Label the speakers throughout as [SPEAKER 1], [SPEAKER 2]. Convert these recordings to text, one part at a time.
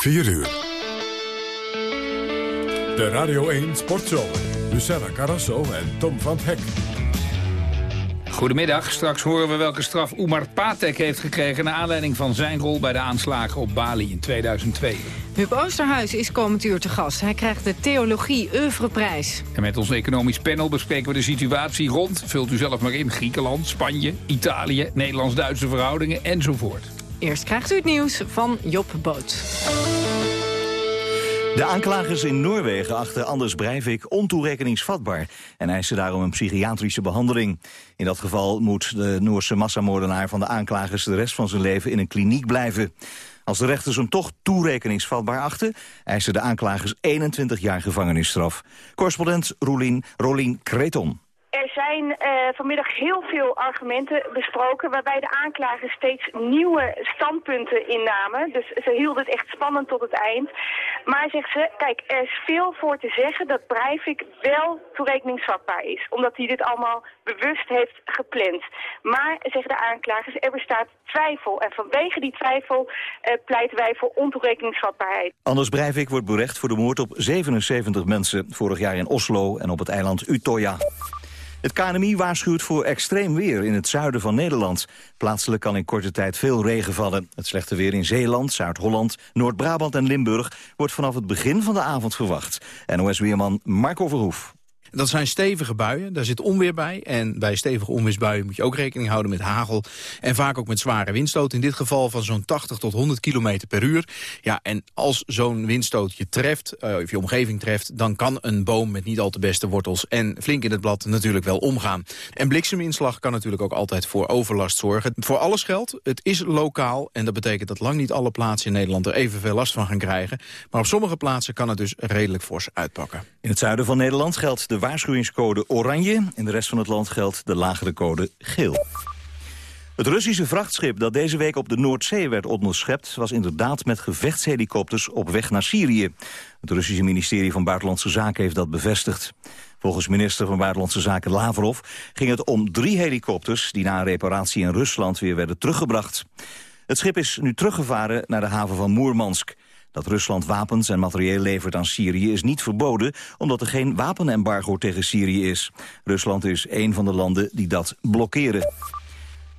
[SPEAKER 1] 4 uur. De Radio 1 Sportzomer. Luciana Carrasso en Tom van Hek.
[SPEAKER 2] Goedemiddag. Straks horen we welke straf Oemar Patek heeft gekregen... naar aanleiding van zijn rol bij de aanslagen op Bali in 2002.
[SPEAKER 3] Huub Oosterhuis is komend uur te gast. Hij krijgt de Theologie Oeuvreprijs.
[SPEAKER 2] En met ons economisch panel bespreken we de situatie rond... vult u zelf maar in, Griekenland, Spanje, Italië... Nederlands-Duitse verhoudingen enzovoort.
[SPEAKER 3] Eerst krijgt u het nieuws van Job Boot.
[SPEAKER 4] De aanklagers in Noorwegen achten Anders Breivik ontoerekeningsvatbaar... en eisen daarom een psychiatrische behandeling. In dat geval moet de Noorse massamoordenaar van de aanklagers... de rest van zijn leven in een kliniek blijven. Als de rechters hem toch toerekeningsvatbaar achten... eisen de aanklagers 21 jaar gevangenisstraf. Correspondent Rolien, Rolien Kreton.
[SPEAKER 5] Er zijn uh, vanmiddag heel veel argumenten besproken... waarbij de aanklagers steeds nieuwe standpunten innamen. Dus ze hielden het echt spannend tot het eind. Maar zegt ze, kijk, er is veel voor te zeggen dat Breivik wel toerekeningsvatbaar is. Omdat hij dit allemaal bewust heeft gepland. Maar, zeggen de aanklagers, er bestaat twijfel. En vanwege die twijfel uh, pleiten wij voor ontoerekeningsvatbaarheid.
[SPEAKER 4] Anders Breivik wordt berecht voor de moord op 77 mensen... vorig jaar in Oslo en op het eiland Utoya. Het KNMI waarschuwt voor extreem weer in het zuiden van Nederland. Plaatselijk kan in korte tijd veel regen vallen. Het slechte weer in Zeeland, Zuid-Holland, Noord-Brabant en Limburg... wordt vanaf het begin van de avond verwacht. NOS-weerman Marco Verhoef.
[SPEAKER 6] Dat zijn stevige buien, daar zit onweer bij. En bij stevige onweersbuien moet je ook rekening houden met hagel. En vaak ook met zware windstoot. In dit geval van zo'n 80 tot 100 km per uur. Ja, en als zo'n windstoot je treft, uh, of je omgeving treft... dan kan een boom met niet al te beste wortels en flink in het blad natuurlijk wel omgaan. En blikseminslag kan natuurlijk ook altijd voor overlast zorgen. Voor alles geldt, het is lokaal. En dat betekent dat lang niet alle plaatsen in Nederland er evenveel last van gaan krijgen. Maar op sommige plaatsen kan het dus redelijk fors uitpakken.
[SPEAKER 4] In het zuiden van Nederland geldt de waarschuwingscode oranje. In de rest van het land geldt de lagere code geel. Het Russische vrachtschip dat deze week op de Noordzee werd onderschept... was inderdaad met gevechtshelikopters op weg naar Syrië. Het Russische ministerie van Buitenlandse Zaken heeft dat bevestigd. Volgens minister van Buitenlandse Zaken Lavrov ging het om drie helikopters... die na een reparatie in Rusland weer werden teruggebracht. Het schip is nu teruggevaren naar de haven van Moermansk. Dat Rusland wapens en materieel levert aan Syrië is niet verboden... omdat er geen wapenembargo tegen Syrië is. Rusland is een van de landen die dat blokkeren.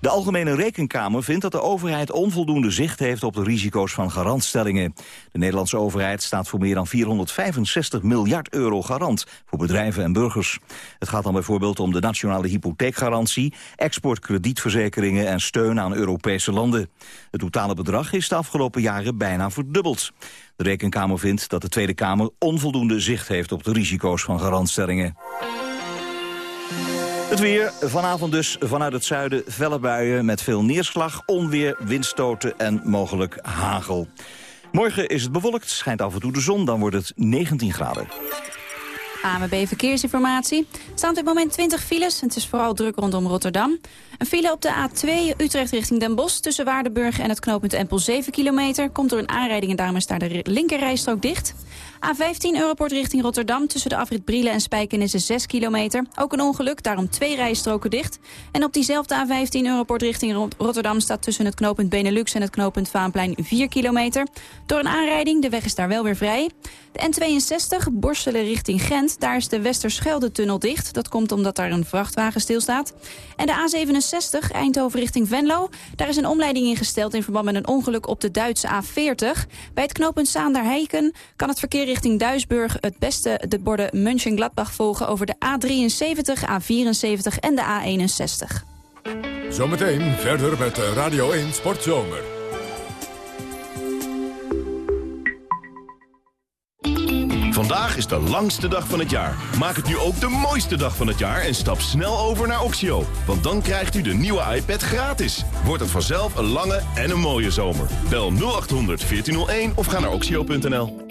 [SPEAKER 4] De Algemene Rekenkamer vindt dat de overheid onvoldoende zicht heeft op de risico's van garantstellingen. De Nederlandse overheid staat voor meer dan 465 miljard euro garant voor bedrijven en burgers. Het gaat dan bijvoorbeeld om de nationale hypotheekgarantie, exportkredietverzekeringen en steun aan Europese landen. Het totale bedrag is de afgelopen jaren bijna verdubbeld. De Rekenkamer vindt dat de Tweede Kamer onvoldoende zicht heeft op de risico's van garantstellingen. Het weer, vanavond dus vanuit het zuiden felle buien met veel neerslag, onweer, windstoten en mogelijk hagel. Morgen is het bewolkt, schijnt af en toe de zon, dan wordt het 19 graden.
[SPEAKER 7] AMB Verkeersinformatie. Er staan op dit moment 20 files. Het is vooral druk rondom Rotterdam. Een file op de A2 Utrecht richting Den Bosch... tussen Waardenburg en het knooppunt Empel 7 kilometer... komt door een aanrijding en daarom is de linkerrijstrook dicht. A15 Europort richting Rotterdam tussen de afrit Brielen en Spijkenissen 6 kilometer. Ook een ongeluk, daarom twee rijstroken dicht. En op diezelfde A15 Europort richting Rotterdam staat tussen het knooppunt Benelux en het knooppunt Vaanplein 4 kilometer. Door een aanrijding, de weg is daar wel weer vrij. De N62 Borselen richting Gent, daar is de Westerschelde-tunnel dicht. Dat komt omdat daar een vrachtwagen stilstaat. En de A67 Eindhoven richting Venlo, daar is een omleiding ingesteld in verband met een ongeluk op de Duitse A40. Bij het knooppunt Saandar-Heiken kan het verkeer richting Duisburg het beste de borden Mönchengladbach volgen over de A73, A74 en de A61.
[SPEAKER 1] Zometeen verder met Radio 1 Sportzomer.
[SPEAKER 8] Vandaag is de langste dag van het jaar. Maak het nu ook de mooiste dag van het jaar en stap snel over naar Oxio. Want dan krijgt u de nieuwe iPad gratis. Wordt het vanzelf een lange en een mooie zomer. Bel 0800 1401 of ga naar oxio.nl.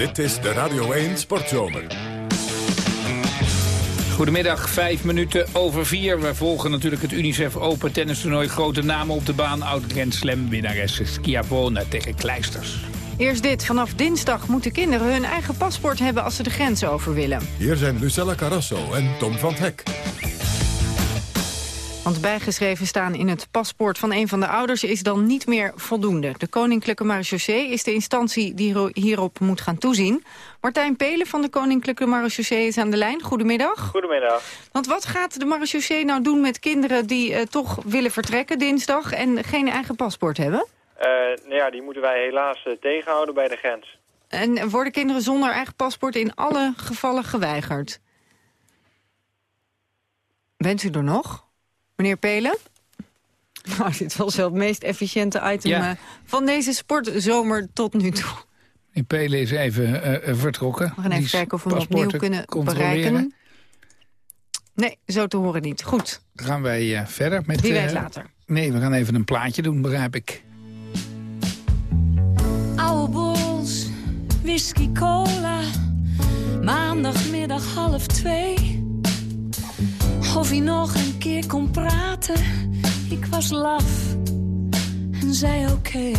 [SPEAKER 1] Dit is de Radio 1 Sportzomer.
[SPEAKER 2] Goedemiddag, vijf minuten over vier. We volgen natuurlijk het UNICEF Open tennistoernooi. Grote namen op de baan. Oud Grand Slam winnares Schiavone tegen Kleisters.
[SPEAKER 3] Eerst dit. Vanaf dinsdag moeten kinderen hun eigen paspoort hebben als ze de grens over willen.
[SPEAKER 1] Hier zijn Lucella Carrasso en Tom van Hek.
[SPEAKER 3] Want bijgeschreven staan in het paspoort van een van de ouders is dan niet meer voldoende. De Koninklijke Marechaussee is de instantie die hierop moet gaan toezien. Martijn Pelen van de Koninklijke Marechaussee is aan de lijn. Goedemiddag.
[SPEAKER 9] Goedemiddag.
[SPEAKER 3] Want wat gaat de marechaussee nou doen met kinderen die uh, toch willen vertrekken dinsdag en geen eigen paspoort hebben?
[SPEAKER 9] Uh, nou ja, die moeten wij helaas uh, tegenhouden bij de grens.
[SPEAKER 3] En worden kinderen zonder eigen paspoort in alle gevallen geweigerd? Bent u er nog? Meneer Pelen? Nou, dit was wel het meest efficiënte item
[SPEAKER 2] Ja.
[SPEAKER 3] eh, van deze sportzomer tot nu toe.
[SPEAKER 2] In Pelen is even eh, eh, vertrokken.
[SPEAKER 3] We gaan even
[SPEAKER 2] Die
[SPEAKER 3] kijken of we hem opnieuw kunnen bereiken. Nee, zo te horen niet. Goed,
[SPEAKER 2] Dan gaan wij eh, verder met...
[SPEAKER 3] wie weet later.
[SPEAKER 2] Nee, we gaan even een plaatje doen, begrijp ik.
[SPEAKER 10] Oude bols, whisky, cola. Maandagmiddag half twee. Of hij nog een keer kon praten. Ik was laf en zei oké.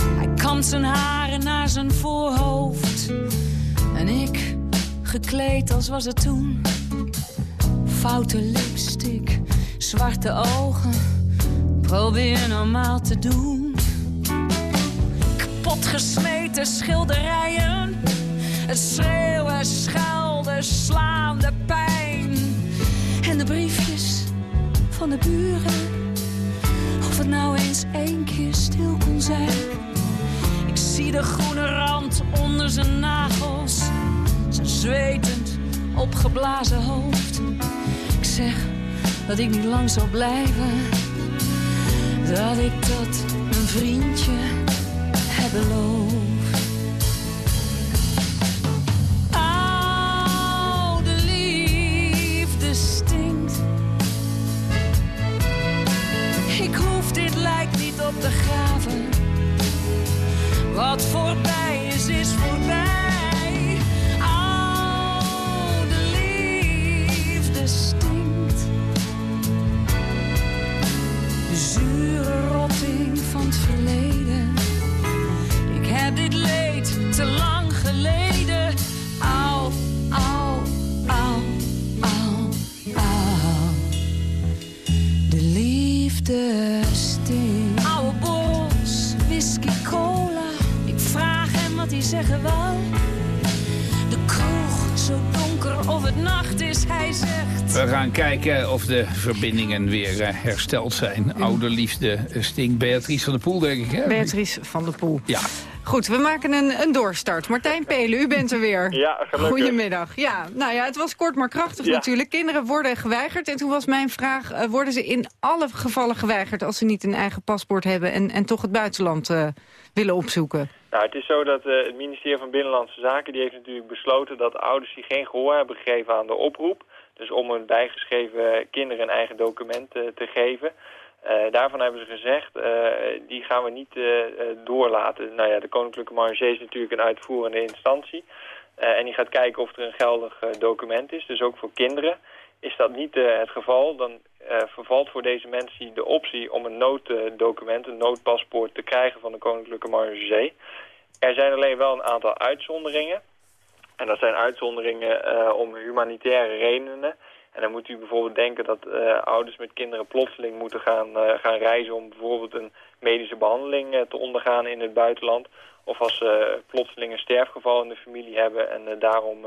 [SPEAKER 10] Hij kant zijn haren naar zijn voorhoofd. En ik, gekleed als was het toen. Foute lipstick, zwarte ogen. Probeer normaal te doen kapotgesmeten schilderijen. Het schreeuwen, schelden, slaan, de pijn. En de briefjes van de buren. Of het nou eens één keer stil kon zijn. Ik zie de groene rand onder zijn nagels. Zijn zwetend, opgeblazen hoofd. Ik zeg dat ik niet lang zal blijven. Dat ik dat mijn vriendje heb beloofd. Op te graven. Wat is,
[SPEAKER 2] kijken of de verbindingen weer eh, hersteld zijn. Oude liefde eh, stinkt. Beatrice van der Poel, denk ik, hè?
[SPEAKER 3] Beatrice van der Poel.
[SPEAKER 2] Ja.
[SPEAKER 3] Goed, we maken een, een doorstart. Martijn Pelen, u bent er weer.
[SPEAKER 9] Ja, gelukkig.
[SPEAKER 3] Goedemiddag. Ja, nou ja, het was kort maar krachtig
[SPEAKER 9] Ja.
[SPEAKER 3] natuurlijk. Kinderen worden geweigerd. En toen was mijn vraag, eh, worden ze in alle gevallen geweigerd... als ze niet een eigen paspoort hebben en, en toch het buitenland eh, willen opzoeken?
[SPEAKER 9] Nou, het is zo dat eh, het ministerie van Binnenlandse Zaken... die heeft natuurlijk besloten dat ouders die geen gehoor hebben gegeven aan de oproep... dus om hun bijgeschreven kinderen een eigen document eh, te geven... eh, daarvan hebben ze gezegd, eh, die gaan we niet doorlaten. Nou ja, de Koninklijke Marechaussee is natuurlijk een uitvoerende instantie... En die gaat kijken of er een geldig document is, dus ook voor kinderen. Is dat niet het geval, dan vervalt voor deze mensen de optie om een nooddocument, een noodpaspoort te krijgen van de Koninklijke Marechaussee. Er zijn alleen wel een aantal uitzonderingen. En dat zijn uitzonderingen eh, om humanitaire redenen. En dan moet u bijvoorbeeld denken dat eh, ouders met kinderen plotseling moeten gaan, eh, gaan reizen om bijvoorbeeld een medische behandeling eh, te ondergaan in het buitenland. Of als ze plotseling een sterfgeval in de familie hebben en daarom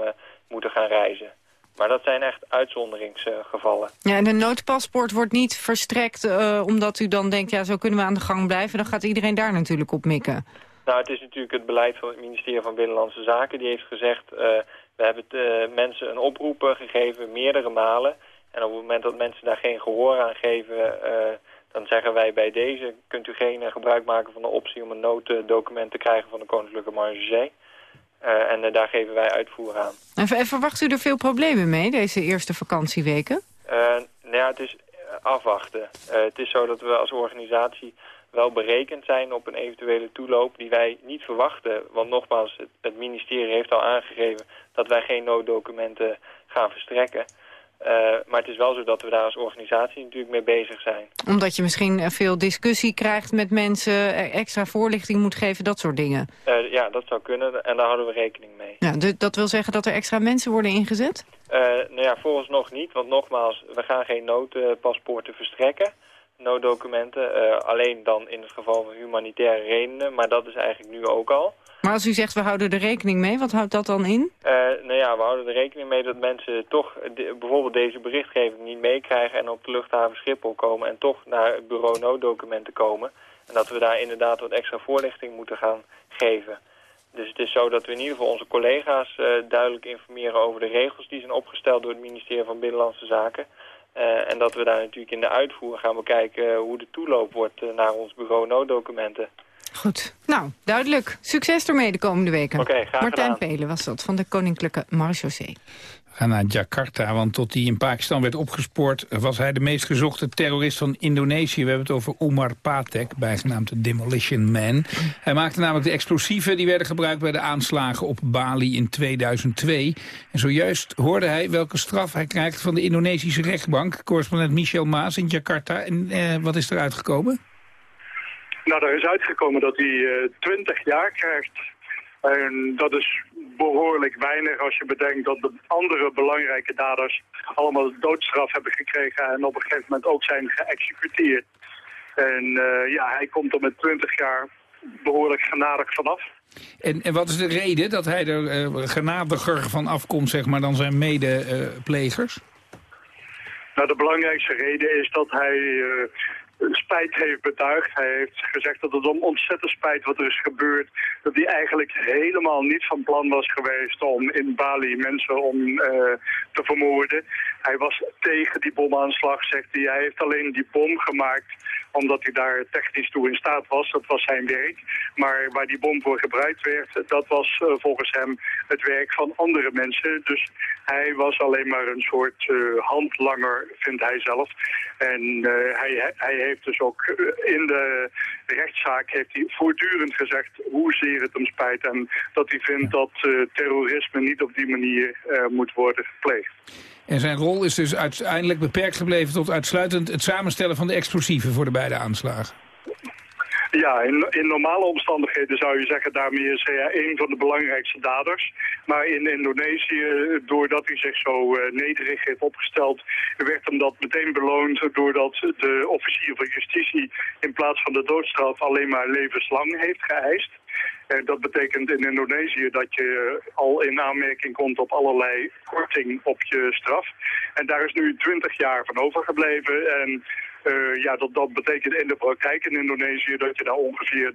[SPEAKER 9] moeten gaan reizen. Maar dat zijn echt uitzonderingsgevallen.
[SPEAKER 3] Ja, en een noodpaspoort wordt niet verstrekt omdat u dan denkt... ja, zo kunnen we aan de gang blijven. Dan gaat iedereen daar natuurlijk op mikken.
[SPEAKER 9] Nou, het is natuurlijk het beleid van het ministerie van Binnenlandse Zaken. Die heeft gezegd, eh, we hebben eh, mensen een oproep gegeven, meerdere malen. En op het moment dat mensen daar geen gehoor aan geven... eh, dan zeggen wij bij deze, kunt u geen gebruik maken van de optie... om een nooddocument te krijgen van de Koninklijke Marechaussee. Eh, en daar geven wij uitvoer aan.
[SPEAKER 3] En ver- verwacht u er veel problemen mee, deze eerste vakantieweken?
[SPEAKER 9] Eh, nou ja, het is afwachten. Het is zo dat we als organisatie wel berekend zijn op een eventuele toeloop die wij niet verwachten. Want nogmaals, het, het ministerie heeft al aangegeven dat wij geen nooddocumenten gaan verstrekken. Eh, maar het is wel zo dat we daar als organisatie natuurlijk mee bezig zijn.
[SPEAKER 3] Omdat je misschien eh, veel discussie krijgt met mensen, eh, extra voorlichting moet geven, dat soort dingen.
[SPEAKER 9] Ja, dat zou kunnen en daar houden we rekening mee.
[SPEAKER 3] Ja, du- dat wil zeggen dat er extra mensen worden ingezet?
[SPEAKER 9] Nou ja, volgens nog niet, want nogmaals, we gaan geen noodpaspoorten verstrekken. Nooddocumenten, eh, alleen dan in het geval van humanitaire redenen, maar dat is eigenlijk nu ook al.
[SPEAKER 3] Maar als u zegt we houden er rekening mee, wat houdt dat dan in?
[SPEAKER 9] Eh, nou ja, we houden er rekening mee dat mensen toch de- bijvoorbeeld deze berichtgeving niet meekrijgen en op de luchthaven Schiphol komen en toch naar het bureau nooddocumenten komen. En dat we daar inderdaad wat extra voorlichting moeten gaan geven. Dus het is zo dat we in ieder geval onze collega's eh, duidelijk informeren over de regels die zijn opgesteld door het ministerie van Binnenlandse Zaken. Eh, en dat we daar natuurlijk in de uitvoer gaan bekijken eh, hoe de toeloop wordt eh, naar ons bureau nooddocumenten.
[SPEAKER 3] Goed. Nou, duidelijk. Succes ermee de komende weken.
[SPEAKER 9] Oké, graag
[SPEAKER 3] Martijn
[SPEAKER 9] gedaan.
[SPEAKER 3] Pelen was dat, van de Koninklijke Marechaussee.
[SPEAKER 2] Gaan naar Jakarta, want tot hij in Pakistan werd opgespoord... was hij de meest gezochte terrorist van Indonesië. We hebben het over Omar Patek, bijgenaamd de Demolition Man. Hij maakte namelijk de explosieven die werden gebruikt... bij de aanslagen op Bali in 2002. En zojuist hoorde hij welke straf hij krijgt van de Indonesische rechtbank. Correspondent Michel Maas in Jakarta. En eh, wat is eruit gekomen?
[SPEAKER 11] Nou, daar is uitgekomen dat hij eh 20 jaar krijgt. En dat is behoorlijk weinig als je bedenkt dat de andere belangrijke daders allemaal de doodstraf hebben gekregen en op een gegeven moment ook zijn geëxecuteerd. En eh, ja, hij komt er met 20 jaar behoorlijk genadig vanaf.
[SPEAKER 2] En, en wat is de reden dat hij er eh, genadiger van afkomt zeg maar, dan zijn medeplegers?
[SPEAKER 11] Nou, de belangrijkste reden is dat hij eh, spijt heeft betuigd. Hij heeft gezegd dat het om ontzettend spijt wat er is gebeurd. Dat hij eigenlijk helemaal niet van plan was geweest om in Bali mensen om eh, te vermoorden. Hij was tegen die bomaanslag, zegt hij. Hij heeft alleen die bom gemaakt omdat hij daar technisch toe in staat was. Dat was zijn werk. Maar waar die bom voor gebruikt werd, dat was eh, volgens hem het werk van andere mensen. Dus hij was alleen maar een soort eh, handlanger, vindt hij zelf. En eh, hij, hij heeft dus ook in de rechtszaak heeft hij voortdurend gezegd hoezeer het hem spijt. En dat hij vindt dat terrorisme niet op die manier moet worden gepleegd.
[SPEAKER 2] En zijn rol is dus uiteindelijk beperkt gebleven tot uitsluitend het samenstellen van de explosieven voor de beide aanslagen.
[SPEAKER 11] Ja, in, in normale omstandigheden zou je zeggen, daarmee is hij een van de belangrijkste daders. Maar in Indonesië, doordat hij zich zo eh, nederig heeft opgesteld, werd hem dat meteen beloond doordat de officier van justitie in plaats van de doodstraf alleen maar levenslang heeft geëist. Eh, dat betekent in Indonesië dat je al in aanmerking komt op allerlei korting op je straf. En daar is nu 20 jaar van overgebleven. En eh, ja, dat, dat betekent in de praktijk in Indonesië dat je daar ongeveer,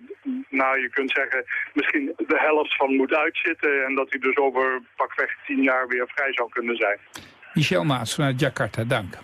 [SPEAKER 11] nou je kunt zeggen, misschien de helft van moet uitzitten. En dat hij dus over pakweg 10 jaar weer vrij zou kunnen zijn.
[SPEAKER 2] Michel Maas vanuit Jakarta, dank.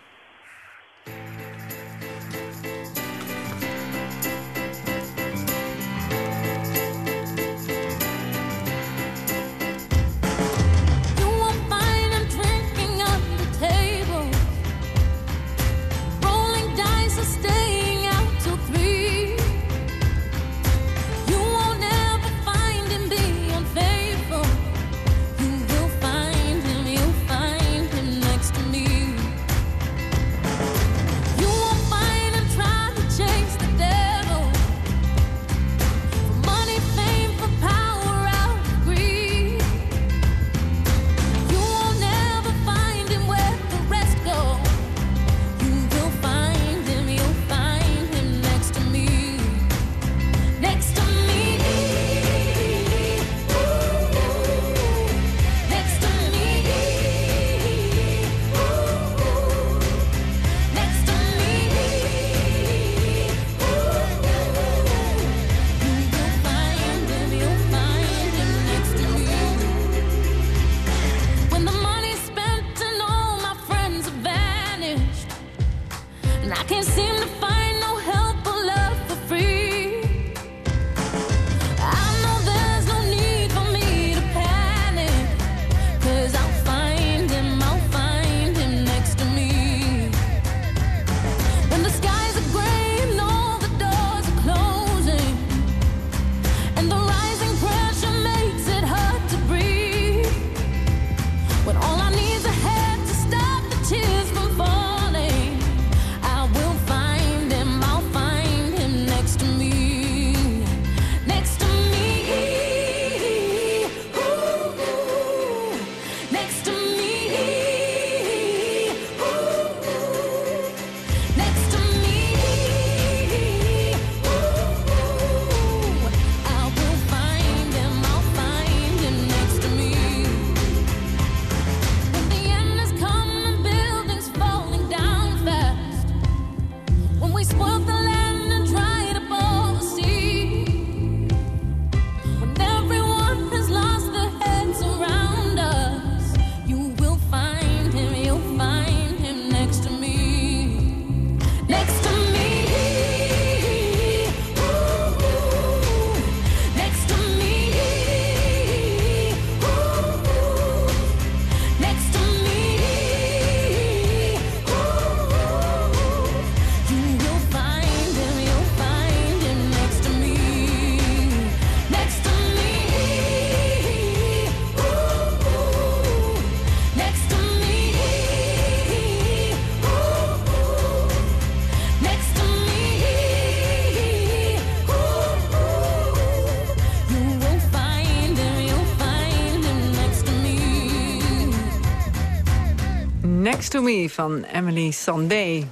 [SPEAKER 10] To Me
[SPEAKER 3] van Emily Sandé.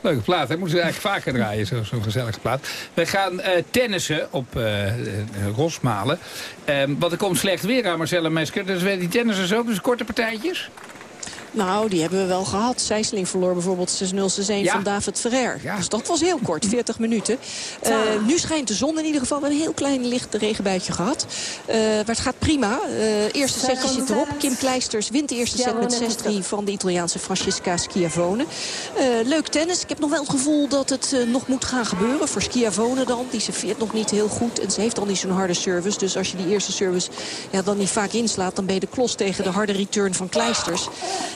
[SPEAKER 2] Leuke plaat, hè? Moeten we eigenlijk vaker draaien, zo'n zo gezellige plaat. We gaan uh, tennissen op uh, Rosmalen. Um, want er komt slecht weer aan, Marcella Mesker. Dus weet die tennissers ook, dus korte partijtjes?
[SPEAKER 12] Nou, die hebben we wel gehad. Zijsling verloor bijvoorbeeld 6-0, 6-1 van David Ferrer. Dus dat was heel kort, 40 minuten. Uh, nu schijnt de zon in ieder geval. We hebben een heel klein licht regenbuitje gehad. Uh, maar het gaat prima. Uh, eerste setje zit erop. Kim Kleisters wint de eerste set met 6-3 van de Italiaanse Francesca Schiavone. leuk tennis. Ik heb nog wel het gevoel dat het nog moet gaan gebeuren. Voor Schiavone dan. Die serveert nog niet heel goed. En ze heeft al niet zo'n harde service. Dus als je die eerste service ja, dan niet vaak inslaat... dan ben je de klos tegen de harde return van Kleisters.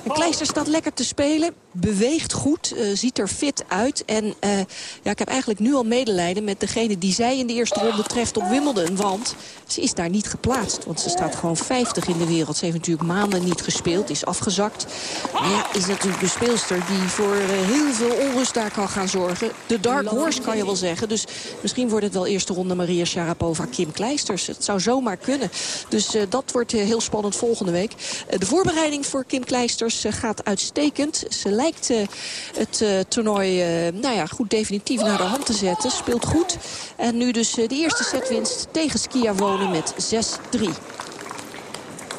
[SPEAKER 12] En Kleister staat lekker te spelen. Beweegt goed. Uh, ziet er fit uit. En uh, ja, ik heb eigenlijk nu al medelijden met degene die zij in de eerste ronde treft op Wimbledon. Want ze is daar niet geplaatst. Want ze staat gewoon 50 in de wereld. Ze heeft natuurlijk maanden niet gespeeld. Is afgezakt. Maar ja, is natuurlijk de speelster die voor uh, heel veel onrust daar kan gaan zorgen. De dark horse kan je wel zeggen. Dus misschien wordt het wel eerste ronde Maria Sharapova, Kim Kleisters. Het zou zomaar kunnen. Dus dat wordt heel spannend volgende week. de voorbereiding voor Kim Kleisters gaat uitstekend. Ze uh, het uh, toernooi uh, nou ja, goed definitief naar de hand te zetten. Speelt goed. En nu dus de eerste setwinst tegen Skia wonen met 6-3.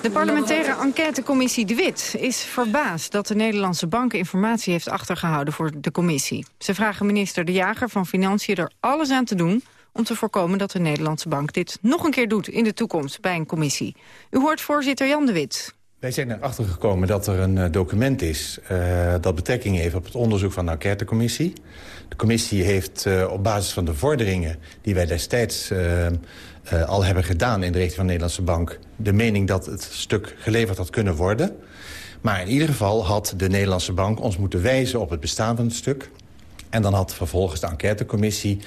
[SPEAKER 3] De parlementaire enquêtecommissie De Wit is verbaasd dat de Nederlandse bank informatie heeft achtergehouden voor de commissie. Ze vragen minister De Jager van Financiën er alles aan te doen om te voorkomen dat de Nederlandse bank dit nog een keer doet in de toekomst bij een commissie. U hoort voorzitter Jan De Wit.
[SPEAKER 13] Wij zijn erachter gekomen dat er een uh, document is... Uh, dat betrekking heeft op het onderzoek van de enquêtecommissie. De commissie heeft uh, op basis van de vorderingen die wij destijds al hebben gedaan... in de richting van de Nederlandse Bank... de mening dat het stuk geleverd had kunnen worden. Maar in ieder geval had de Nederlandse Bank ons moeten wijzen op het bestaan van het stuk... En dan had vervolgens de enquêtecommissie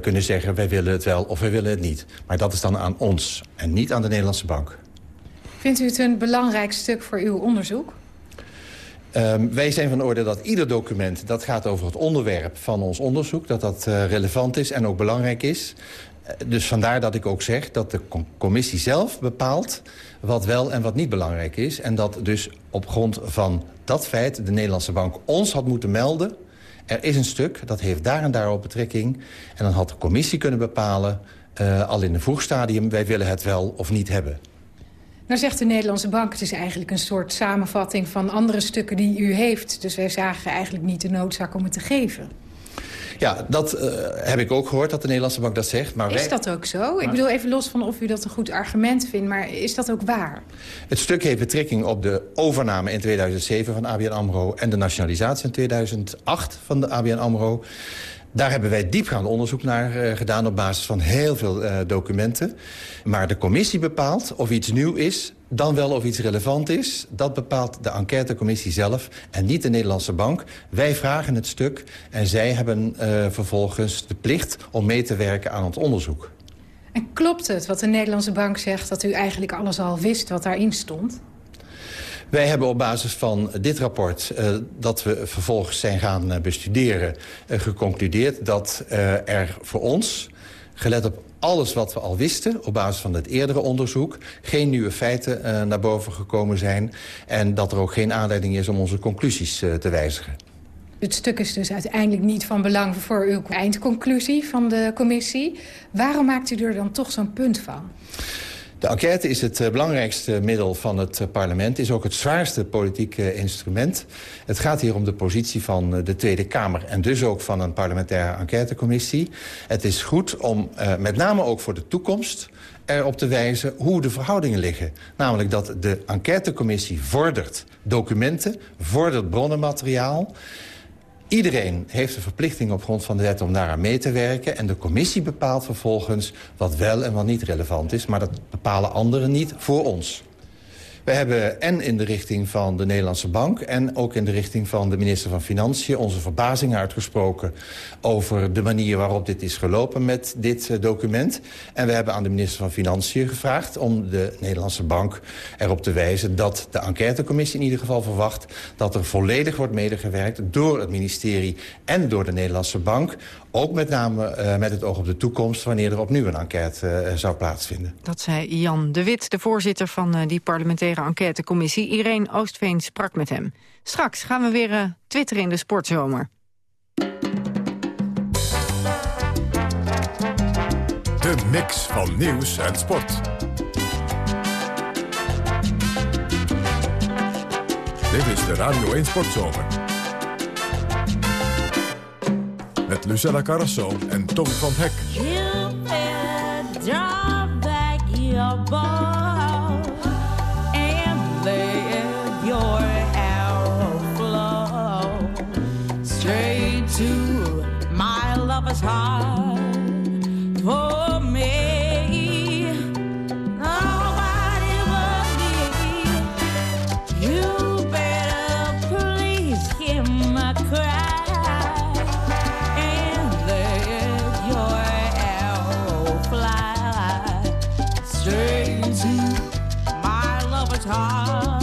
[SPEAKER 13] kunnen zeggen... wij willen het wel of wij willen het niet. Maar dat is dan aan ons en niet aan de Nederlandse bank.
[SPEAKER 14] Vindt u het een belangrijk stuk voor uw onderzoek?
[SPEAKER 13] Um, wij zijn van orde dat ieder document dat gaat over het onderwerp van ons onderzoek... dat dat uh, relevant is en ook belangrijk is. Uh, dus vandaar dat ik ook zeg dat de commissie zelf bepaalt... wat wel en wat niet belangrijk is. En dat dus op grond van dat feit de Nederlandse Bank ons had moeten melden... er is een stuk, dat heeft daar en daar op betrekking... en dan had de commissie kunnen bepalen, uh, al in een vroeg stadium... wij willen het wel of niet hebben.
[SPEAKER 14] Nou zegt de Nederlandse Bank, het is eigenlijk een soort samenvatting van andere stukken die u heeft. Dus wij zagen eigenlijk niet de noodzaak om het te geven.
[SPEAKER 13] Ja, dat uh, heb ik ook gehoord, dat de Nederlandse Bank dat zegt. Maar
[SPEAKER 14] is
[SPEAKER 13] wij...
[SPEAKER 14] dat ook zo? Ik bedoel, even los van of u dat een goed argument vindt... maar is dat ook waar?
[SPEAKER 13] Het stuk heeft betrekking op de overname in 2007 van ABN AMRO... en de nationalisatie in 2008 van de ABN AMRO. Daar hebben wij diepgaand onderzoek naar uh, gedaan op basis van heel veel uh, documenten. Maar de commissie bepaalt of iets nieuw is, dan wel of iets relevant is. Dat bepaalt de enquêtecommissie zelf en niet de Nederlandse bank. Wij vragen het stuk en zij hebben uh, vervolgens de plicht om mee te werken aan het onderzoek.
[SPEAKER 14] En klopt het wat de Nederlandse bank zegt dat u eigenlijk alles al wist wat daarin stond?
[SPEAKER 13] Wij hebben op basis van dit rapport, uh, dat we vervolgens zijn gaan uh, bestuderen... Uh, geconcludeerd dat er voor ons, gelet op alles wat we al wisten... op basis van het eerdere onderzoek, geen nieuwe feiten naar boven gekomen zijn... en dat er ook geen aanleiding is om onze conclusies te wijzigen.
[SPEAKER 14] Het stuk is dus uiteindelijk niet van belang voor uw eindconclusie van de commissie. Waarom maakt u er dan toch zo'n punt van?
[SPEAKER 13] De enquête is het belangrijkste middel van het parlement. is ook het zwaarste politieke instrument. Het gaat hier om de positie van de Tweede Kamer... en dus ook van een parlementaire enquêtecommissie. Het is goed om, met name ook voor de toekomst erop te wijzen hoe de verhoudingen liggen. Namelijk dat de enquêtecommissie vordert documenten, vordert bronnenmateriaal... Iedereen heeft de verplichting op grond van de wet om daaraan mee te werken. En de commissie bepaalt vervolgens wat wel en wat niet relevant is. Maar dat bepalen anderen niet voor ons. We hebben en in de richting van de Nederlandse Bank... en ook in de richting van de minister van Financiën... onze verbazing uitgesproken over de manier waarop dit is gelopen met dit uh, document. En we hebben aan de minister van Financiën gevraagd... om de Nederlandse Bank erop te wijzen dat de enquêtecommissie in ieder geval verwacht... dat er volledig wordt medegewerkt door het ministerie en door de Nederlandse Bank... Ook met name uh, met het oog op de toekomst... wanneer er opnieuw een enquête uh, zou plaatsvinden.
[SPEAKER 3] Dat zei Jan de Wit, de voorzitter van uh, die parlementaire enquêtecommissie. Irene Oostveen sprak met hem. Straks gaan we weer uh, twitteren in de sportzomer.
[SPEAKER 1] De mix van nieuws en sport. Dit is de Radio 1 Sportzomer. Met Lucella Carrasso en Tom van Hek.
[SPEAKER 15] time.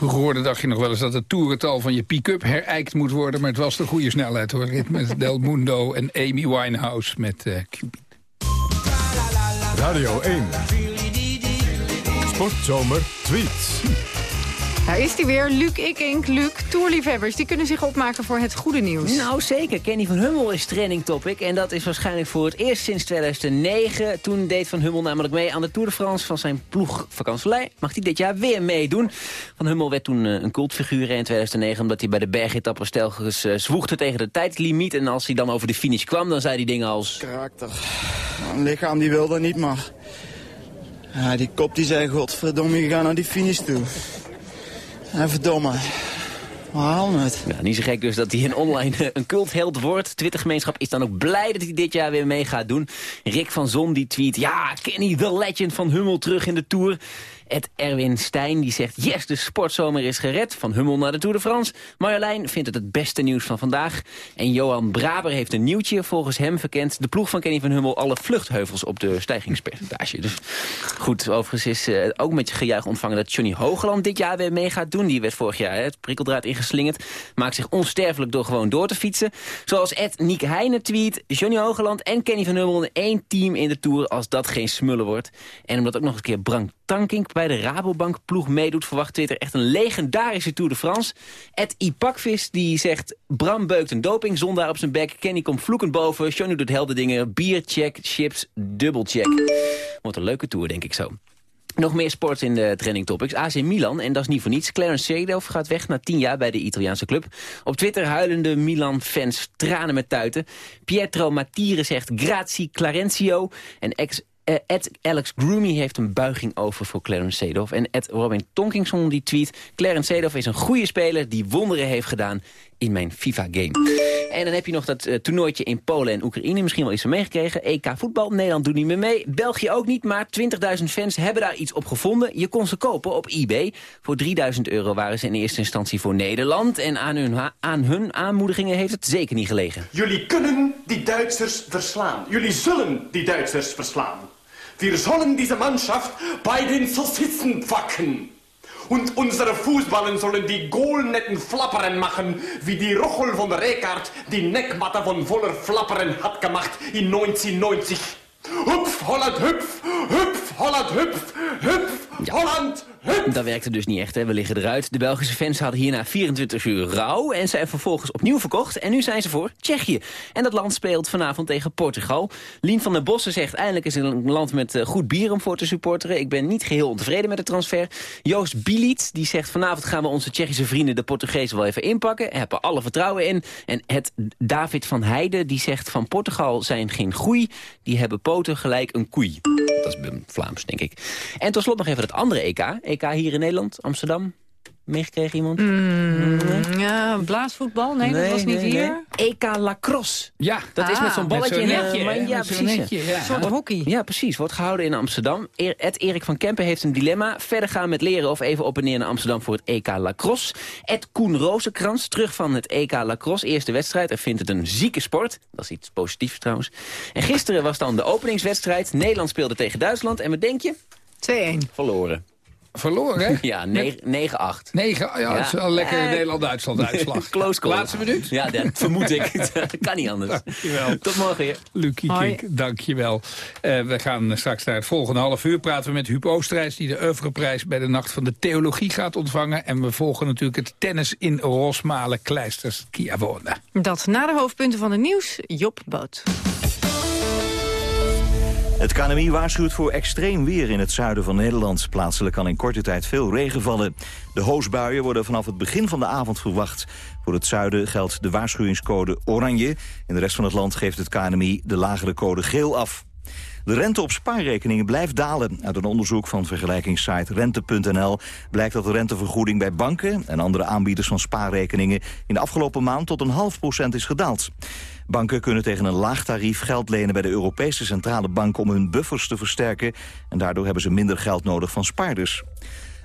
[SPEAKER 15] Vroeger hoorde, dacht je nog wel eens dat het toerental van je pick-up herijkt moet worden. Maar het was de goede snelheid hoor. Rit Met Del Mundo en Amy Winehouse met uh, Cupid.
[SPEAKER 1] Radio 1. Sportzomer tweets.
[SPEAKER 3] Daar is hij weer, Luc Ikink. Luc, toerliefhebbers, die kunnen zich opmaken voor het goede nieuws.
[SPEAKER 16] Nou zeker, Kenny van Hummel is trending topic. En dat is waarschijnlijk voor het eerst sinds 2009. Toen deed Van Hummel namelijk mee aan de Tour de France van zijn ploeg vakantielei. Mag hij dit jaar weer meedoen. Van Hummel werd toen eh, een cultfiguur in 2009... omdat hij bij de bergetappers telkens uh, zwoegde tegen de tijdlimiet. En als hij dan over de finish kwam, dan zei hij dingen als...
[SPEAKER 17] Karakter. Een lichaam die wilde niet, maar... Ja, die kop die zei, godverdomme, je gaat naar die finish toe. En verdomme. We het.
[SPEAKER 16] Ja, niet zo gek dus dat hij een online eh, een cultheld wordt. Twittergemeenschap is dan ook blij dat hij dit jaar weer mee gaat doen. Rick van Zon die tweet... Ja, Kenny, the legend van Hummel terug in de Tour. Ed Erwin Stijn die zegt, yes, de sportzomer is gered. Van Hummel naar de Tour de France. Marjolein vindt het het beste nieuws van vandaag. En Johan Braber heeft een nieuwtje. Volgens hem verkent de ploeg van Kenny van Hummel alle vluchtheuvels op de stijgingspercentage. Dus goed, overigens is uh, ook met je gejuich ontvangen dat Johnny Hogeland dit jaar weer mee gaat doen. Die werd vorig jaar het prikkeldraad ingeslingerd. Maakt zich onsterfelijk door gewoon door te fietsen. Zoals Ed Niek Heijnen tweet, Johnny Hogeland en Kenny van Hummel in één team in de Tour als dat geen smullen wordt. En omdat ook nog een keer Brank Tankink bij de Rabobank ploeg meedoet, verwacht Twitter echt een legendarische Tour de France. Ed Ipakvis die zegt, Bram beukt een dopingzondaar op zijn bek. Kenny komt vloekend boven, Johnny doet helder dingen. Biercheck, chips, dubbelcheck. Wordt een leuke Tour, denk ik zo. Nog meer sport in de trending topics. AC Milan, en dat is niet voor niets. Clarence Seedorf gaat weg na tien jaar bij de Italiaanse club. Op Twitter huilen de Milan-fans tranen met tuiten. Pietro Matire zegt grazie Clarencio. En ex uh, Ed Alex Groomy heeft een buiging over voor Clarence Seedorf. En Ed Robin Tonkinson die tweet... Clarence Seedorf is een goede speler die wonderen heeft gedaan in mijn FIFA-game. En dan heb je nog dat uh, toernooitje in Polen en Oekraïne. Misschien wel iets van meegekregen. EK voetbal. Nederland doet niet meer mee. België ook niet, maar 20.000 fans hebben daar iets op gevonden. Je kon ze kopen op eBay. Voor 3000 euro waren ze in eerste instantie voor Nederland. En aan hun, aan hun aanmoedigingen heeft het zeker niet gelegen.
[SPEAKER 17] Jullie kunnen die Duitsers verslaan. Jullie zullen die Duitsers verslaan. Wir sollen diese Mannschaft bei den Saucissen packen. Und unsere Fußballen sollen die Goalnetten flapperen machen, wie die Rochel von Rekard die Neckmatte von Voller Flapperen hat gemacht in 1990. Hupf, Holland, hupf, hupf, Holland, hupf, hupf, Holland,
[SPEAKER 16] Dat werkte dus niet echt, hè? we liggen eruit. De Belgische fans hadden hierna 24 uur rouw... en zijn vervolgens opnieuw verkocht. En nu zijn ze voor Tsjechië. En dat land speelt vanavond tegen Portugal. Lien van der Bossen zegt... eindelijk is een land met eh, goed bier om voor te supporteren. Ik ben niet geheel ontevreden met de transfer. Joost Biliet die zegt... vanavond gaan we onze Tsjechische vrienden de Portugezen wel even inpakken. Hebben alle vertrouwen in. En het David van Heijden die zegt... van Portugal zijn geen groei. Die hebben poten gelijk een koei. Dat is Vlaams, denk ik. En tot slot nog even het andere EK. EK hier in Nederland, Amsterdam. Meegekregen iemand?
[SPEAKER 3] Mm, ja, blaasvoetbal? Nee, dat was niet hier.
[SPEAKER 16] EK lacrosse.
[SPEAKER 2] Ja.
[SPEAKER 16] Dat is met zo'n balletje.
[SPEAKER 2] Met netje,
[SPEAKER 16] in, uh, ja, precies.
[SPEAKER 2] Netje, ja.
[SPEAKER 3] Een soort hockey.
[SPEAKER 16] Ja, precies. Wordt gehouden in Amsterdam. Ed Erik van Kempen heeft een dilemma. Verder gaan met leren of even op en neer naar Amsterdam voor het EK lacrosse. Ed Koen Rozenkrans, terug van het EK lacrosse. Eerste wedstrijd. Hij vindt het een zieke sport. Dat is iets positiefs trouwens. En gisteren was dan de openingswedstrijd. Nederland speelde tegen Duitsland. En wat denk je?
[SPEAKER 3] 2-1.
[SPEAKER 16] Verloren.
[SPEAKER 2] Verloren, hè?
[SPEAKER 16] Ja, 9-8.
[SPEAKER 2] 9, ja, dat is wel een lekker Nederland-Duitsland uitslag.
[SPEAKER 16] Close call.
[SPEAKER 2] Laatste minuut?
[SPEAKER 16] Ja, dat vermoed ik. dat kan niet anders.
[SPEAKER 2] Dankjewel.
[SPEAKER 16] Tot morgen weer.
[SPEAKER 2] Lucie Kink, dankjewel. Uh, we gaan straks naar het volgende half uur praten we met Huub Oosterhuis... die de Oeuvreprijs bij de Nacht van de Theologie gaat ontvangen. En we volgen natuurlijk het tennis in Rosmalen, Kleisters, Chiavone.
[SPEAKER 3] Dat na de hoofdpunten van het nieuws, Job Boot.
[SPEAKER 4] Het KNMI waarschuwt voor extreem weer in het zuiden van Nederland. Plaatselijk kan in korte tijd veel regen vallen. De hoosbuien worden vanaf het begin van de avond verwacht. Voor het zuiden geldt de waarschuwingscode oranje. In de rest van het land geeft het KNMI de lagere code geel af. De rente op spaarrekeningen blijft dalen. Uit een onderzoek van vergelijkingssite rente.nl blijkt dat de rentevergoeding bij banken en andere aanbieders van spaarrekeningen in de afgelopen maand tot een half procent is gedaald. Banken kunnen tegen een laag tarief geld lenen bij de Europese Centrale Bank om hun buffers te versterken en daardoor hebben ze minder geld nodig van spaarders.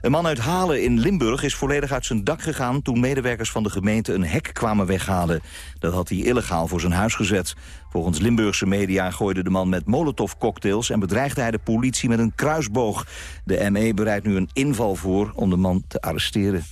[SPEAKER 4] Een man uit Halen in Limburg is volledig uit zijn dak gegaan... toen medewerkers van de gemeente een hek kwamen weghalen. Dat had hij illegaal voor zijn huis gezet. Volgens Limburgse media gooide de man met molotovcocktails... en bedreigde hij de politie met een kruisboog. De ME bereidt nu een inval voor om de man te arresteren.